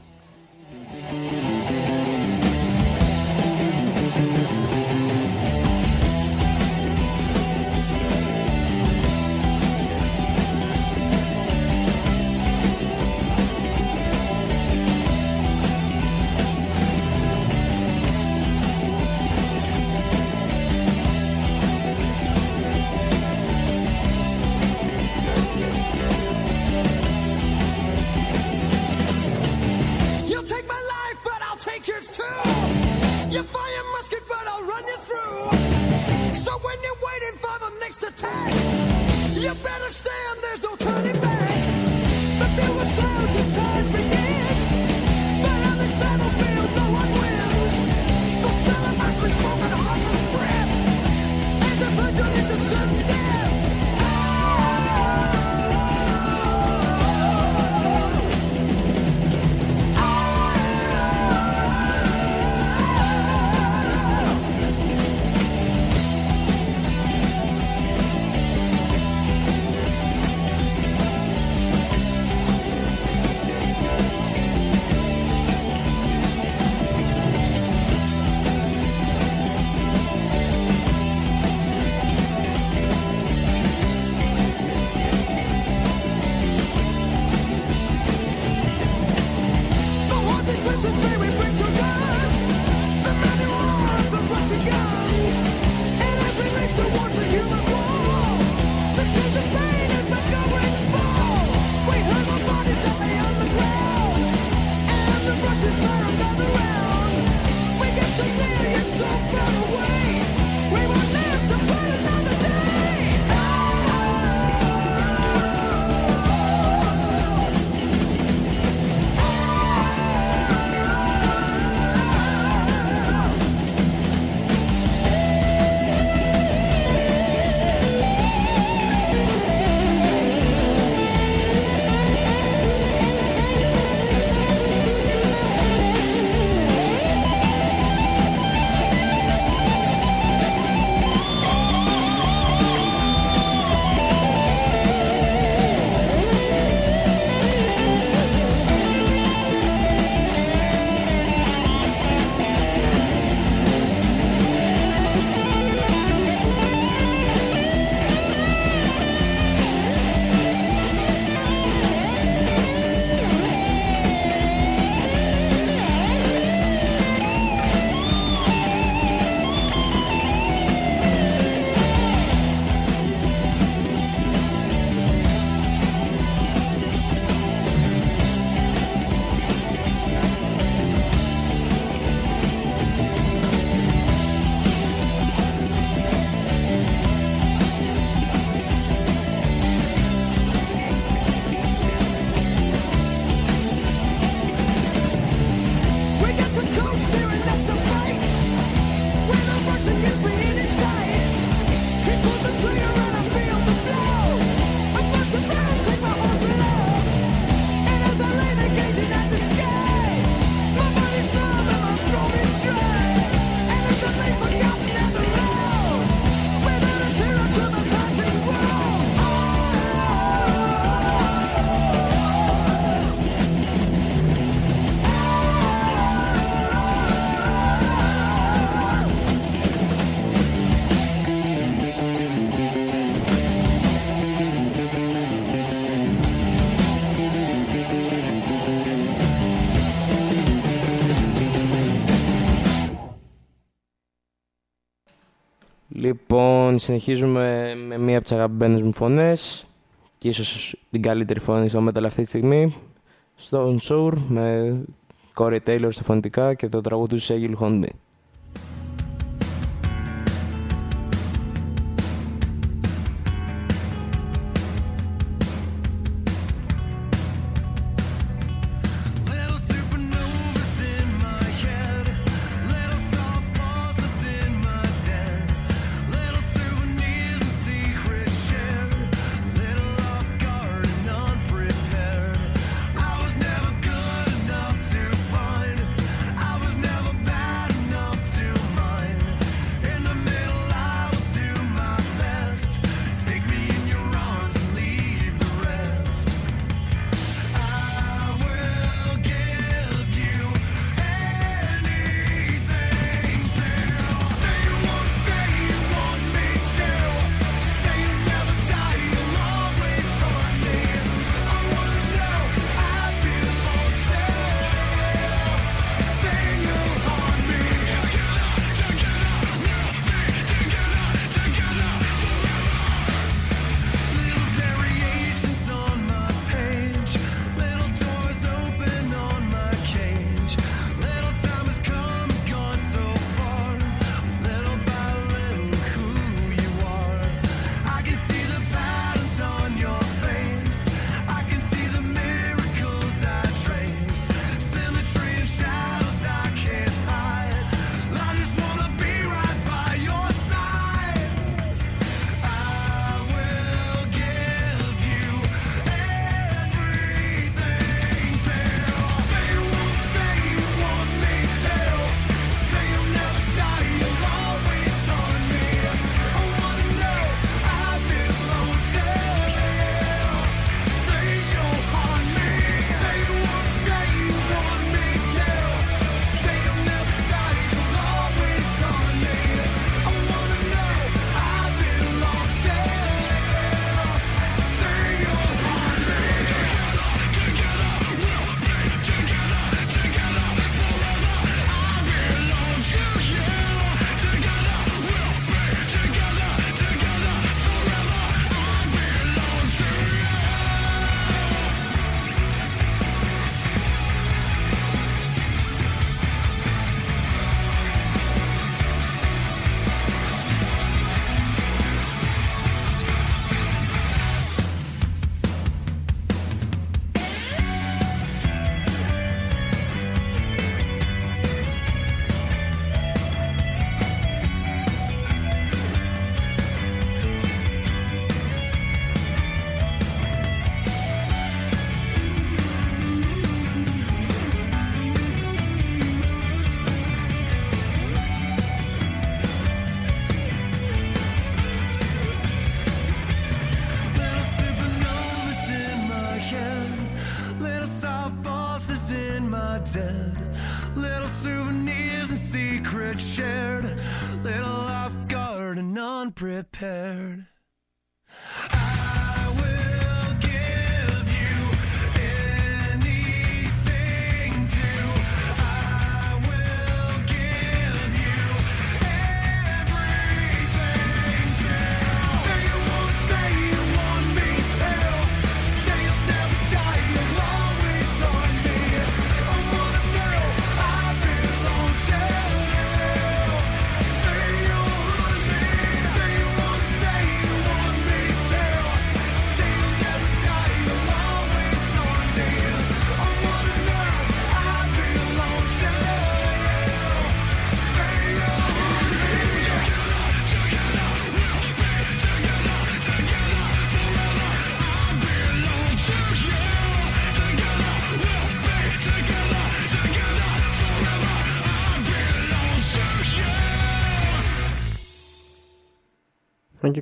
Λοιπόν, συνεχίζουμε με μία από τις αγαπημένες μου φωνές και ίσως την καλύτερη φωνή στο Metal αυτή τη στιγμή. Στον Σοουρ με Corey Taylor στα φωνητικά και το τραγούδι του Σέγγιλ Χόντι.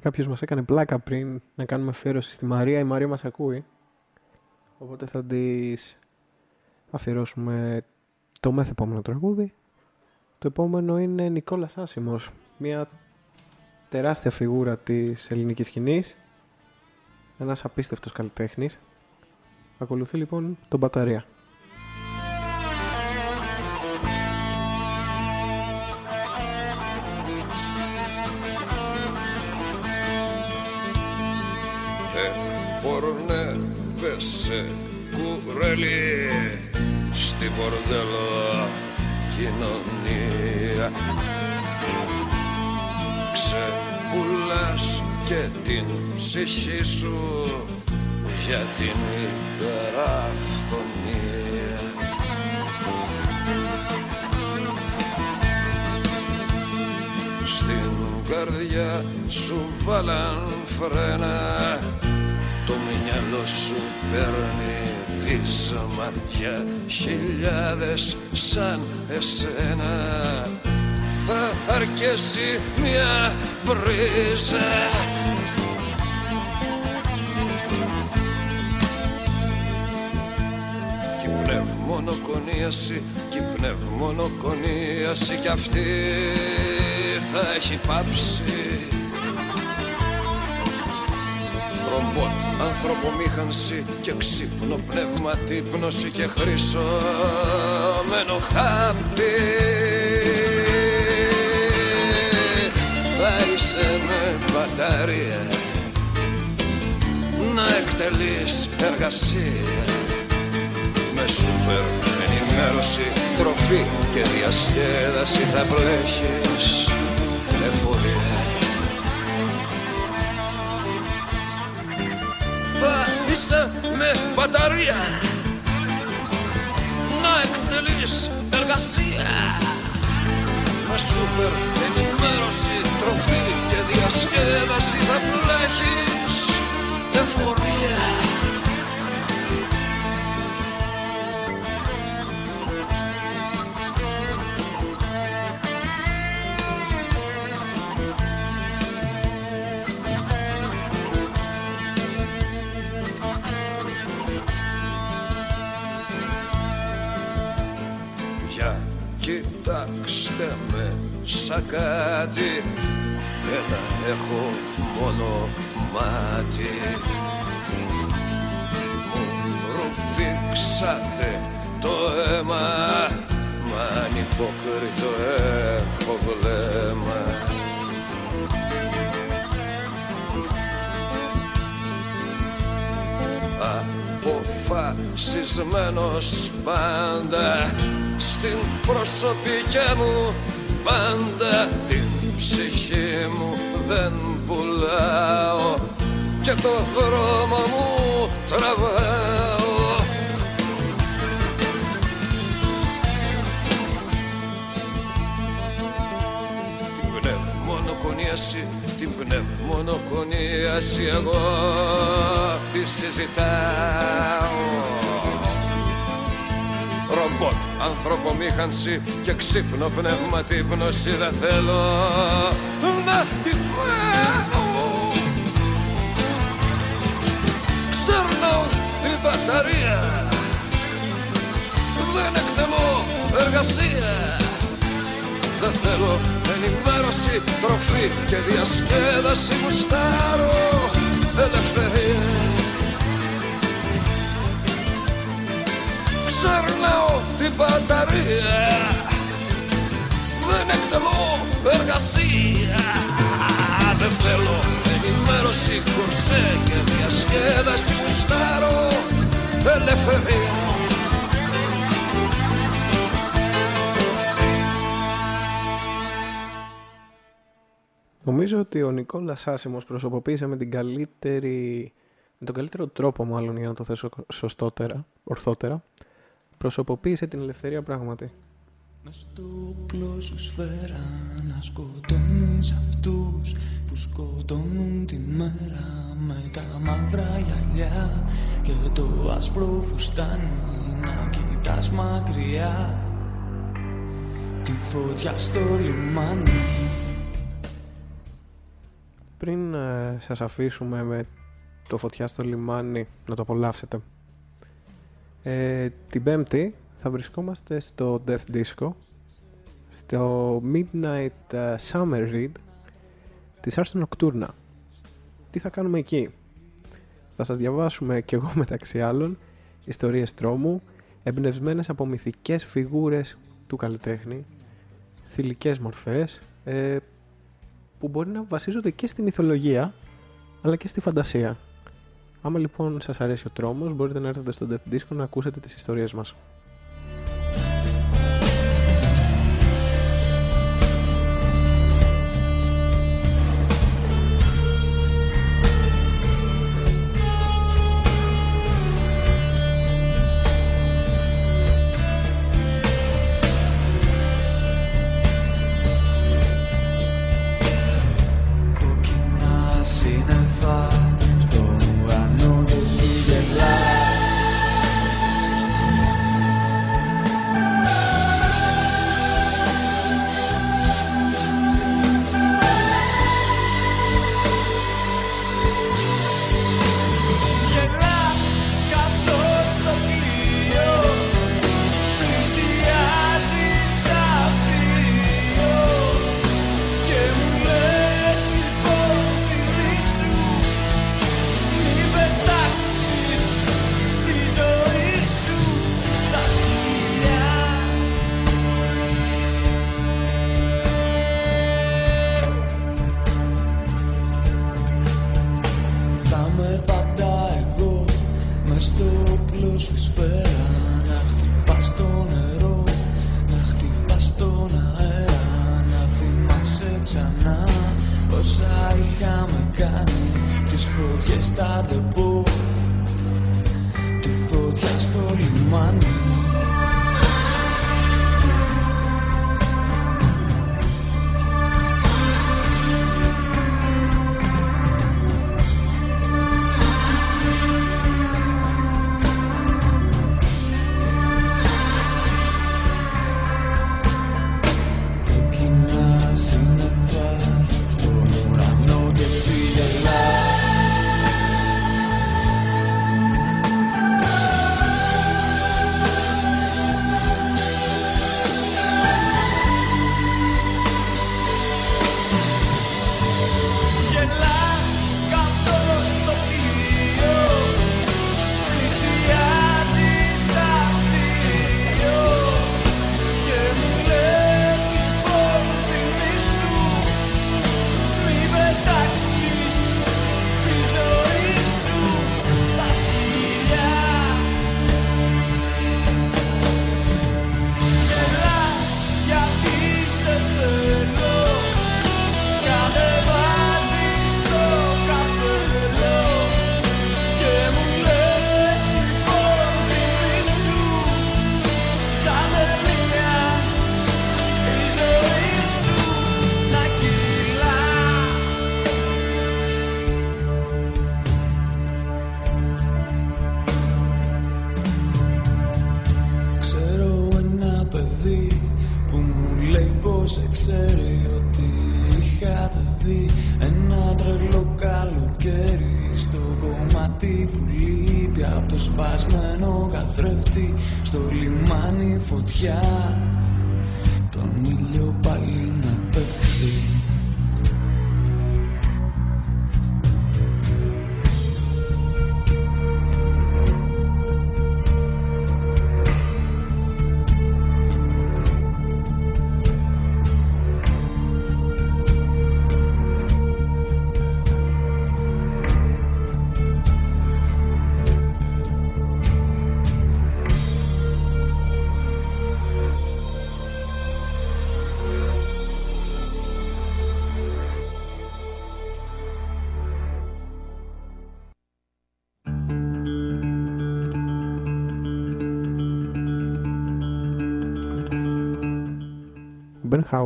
κάποιος μας έκανε πλάκα πριν να κάνουμε αφιέρωση στη Μαρία. Η Μαρία μας ακούει. Οπότε θα της αφιερώσουμε το μεθεπόμενο τραγούδι. Το επόμενο είναι Νικόλας Άσιμος, μια τεράστια φιγούρα της ελληνικής σκηνής. Ένας απίστευτος καλλιτέχνης. Ακολουθεί λοιπόν τον Μπαταρία. Σε κουρέλι στην μπορδέλο κοινωνία. Ξεπουλάς και την ψυχή σου για την υπεραφθονία. Στην καρδιά σου βάλαν φρένα το μυαλό σου παίρνει βίσαμα για χιλιάδες σαν εσένα. Θα αρκέσει μια μπρίζα. Κι η πνευμονοκονίαση, κι η πνευμονοκονίαση κι αυτή θα έχει πάψει ρομπότ, ανθρωπομήχανση και ξύπνο πνεύμα, τύπνωση και χρυσόμενο χάπι. Θα είσαι με μπαταρία να εκτελείς εργασία με σούπερ ενημέρωση, τροφή και διασκέδαση θα πλέχεις μπαταρία να εκτελείς εργασία. Με σούπερ ενημέρωση, τροφή και διασκέδαση θα πλέχεις εφορία έχω μόνο μάτι. Μου ρουφήξατε το αίμα. Μα ανυπόκριτο έχω βλέμμα. Αποφασισμένος πάντα στην προσωπική μου πάντα την ψυχή μου δεν πουλάω. Και το δρόμο μου τραβάω. Την πνευμονοκονίαση την πνευμονοκονίαση εγώ τη συζητάω. Ρομπότ, ανθρωπομήχανση και ξύπνο πνεύμα τύπνωση δεν θέλω να τη την μπαταρία δεν εκτελώ εργασία. Δεν θέλω ενημέρωση, τροφή και διασκέδαση γουστάρω ελευθερία. Ξερνάω την μπαταρία. Δεν εκτελώ εργασία. Δεν θέλω ενημέρωση, κουρσέ και διασκέδαση Γουστάρω ελευθερία Νομίζω ότι ο Νικόλας Άσιμος προσωποποίησε με την καλύτερη με τον καλύτερο τρόπο μάλλον για να το θέσω σωστότερα, ορθότερα προσωποποίησε την ελευθερία πράγματι. Μες στο πλώσου σφαίρα να σκοτώνεις αυτούς που σκοτώνουν τη μέρα. Με τα μαύρα γυαλιά και το άσπρο φουστάνι να κοιτάς μακριά τη φωτιά στο λιμάνι. Πριν ε, σας αφήσουμε με το φωτιά στο λιμάνι να το απολαύσετε. Ε, την πέμπτη θα βρισκόμαστε στο Death Disco στο Midnight ε, Summer Read της Ars Nocturna. Τι θα κάνουμε εκεί; Θα σας διαβάσουμε κι εγώ μεταξύ άλλων ιστορίες τρόμου εμπνευσμένες από μυθικές φιγούρες του καλλιτέχνη θηλυκές μορφές ε, που μπορεί να βασίζονται και στη μυθολογία αλλά και στη φαντασία. Άμα λοιπόν σας αρέσει ο τρόμος μπορείτε να έρθετε στο Death Disco να ακούσετε τις ιστορίες μας.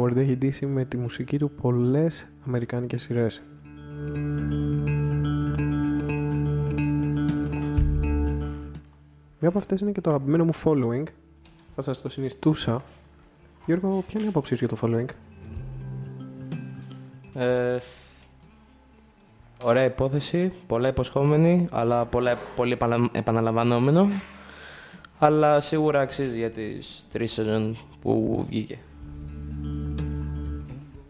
Howard έχει ντύσει με τη μουσική του πολλές αμερικάνικες σειρές. Μια από αυτές είναι και το αγαπημένο μου following. Θα σας το συνιστούσα. Γιώργο, ποια είναι η άποψή για το following? Ε, ωραία υπόθεση, πολλά υποσχόμενη, αλλά πολλά, πολύ επαναλαμβανόμενο. Αλλά σίγουρα αξίζει για τις τρεις σεζόν που βγήκε.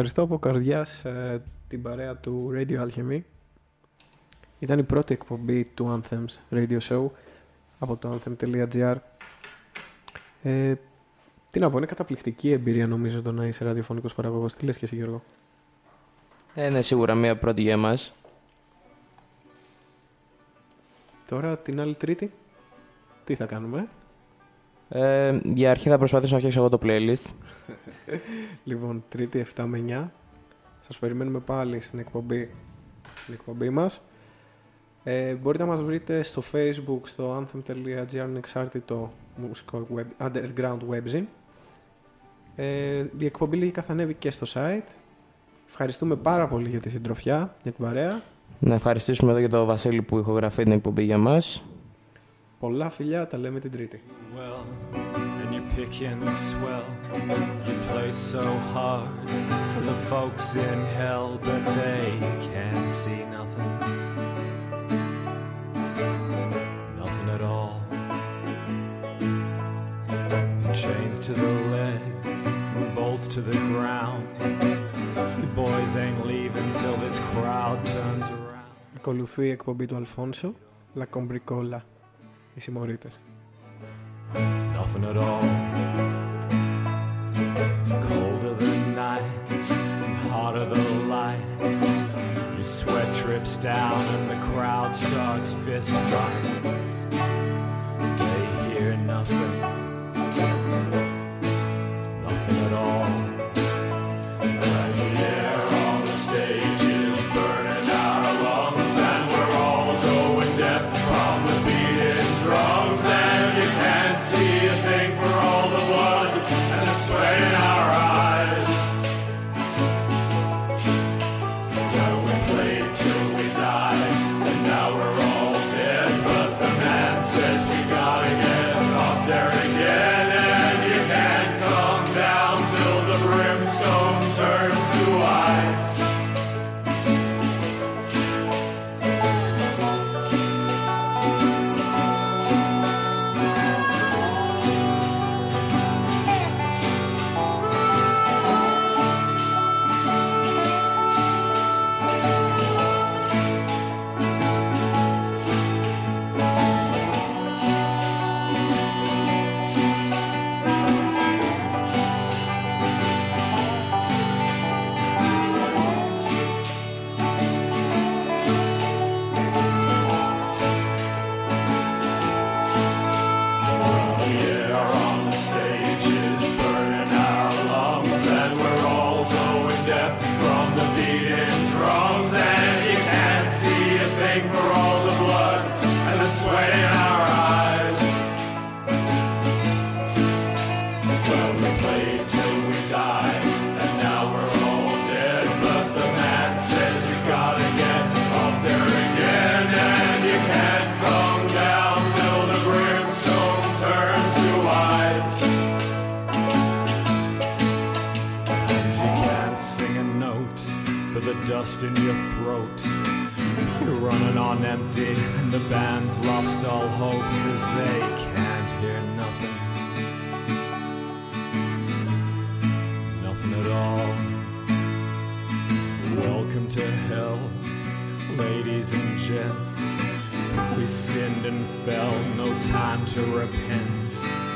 Ευχαριστώ από καρδιάς ε, την παρέα του Radio Alchemy. Ήταν η πρώτη εκπομπή του Anthems Radio Show από το anthem.gr. Ε, τι να πω, είναι καταπληκτική εμπειρία νομίζω το να είσαι ραδιοφωνικός παραγωγός. Τι λες και εσύ Γιώργο; Ε, ναι, σίγουρα μία πρώτη για εμάς. Τώρα την άλλη τρίτη, τι θα κάνουμε; Ε, για αρχή θα προσπαθήσω να φτιάξω εγώ το playlist. λοιπόν, Τρίτη 7 με 9. Σας περιμένουμε πάλι στην εκπομπή, στην εκπομπή μας. Ε, μπορείτε να μας βρείτε στο facebook, στο anthem.gr, ανεξάρτητο μουσικό web, underground webzine. Ε, η εκπομπή λίγη θα ανέβει και στο site. Ευχαριστούμε πάρα πολύ για τη συντροφιά, για την παρέα. Να ευχαριστήσουμε εδώ και τον Βασίλη που ηχογραφεί την εκπομπή για μας. Πολλά φιλιά, τα λέμε την Τρίτη. well and you're picking swell. You play so hard for the folks in hell, but they can't see nothing. Nothing at all. Chains to the legs, bolts to the ground. You boys ain't leaving till this crowd turns around. Ακολουθεί η εκπομπή του Αλφόνσο, La Combricola. Οι συμμορίτες. Nothing at all. Colder the nights, and hotter the lights. Your sweat drips down and the crowd starts fist fights. They hear nothing. Lost all hope because they can't hear nothing. Nothing at all. Welcome to hell, ladies and gents. We sinned and fell, no time to repent.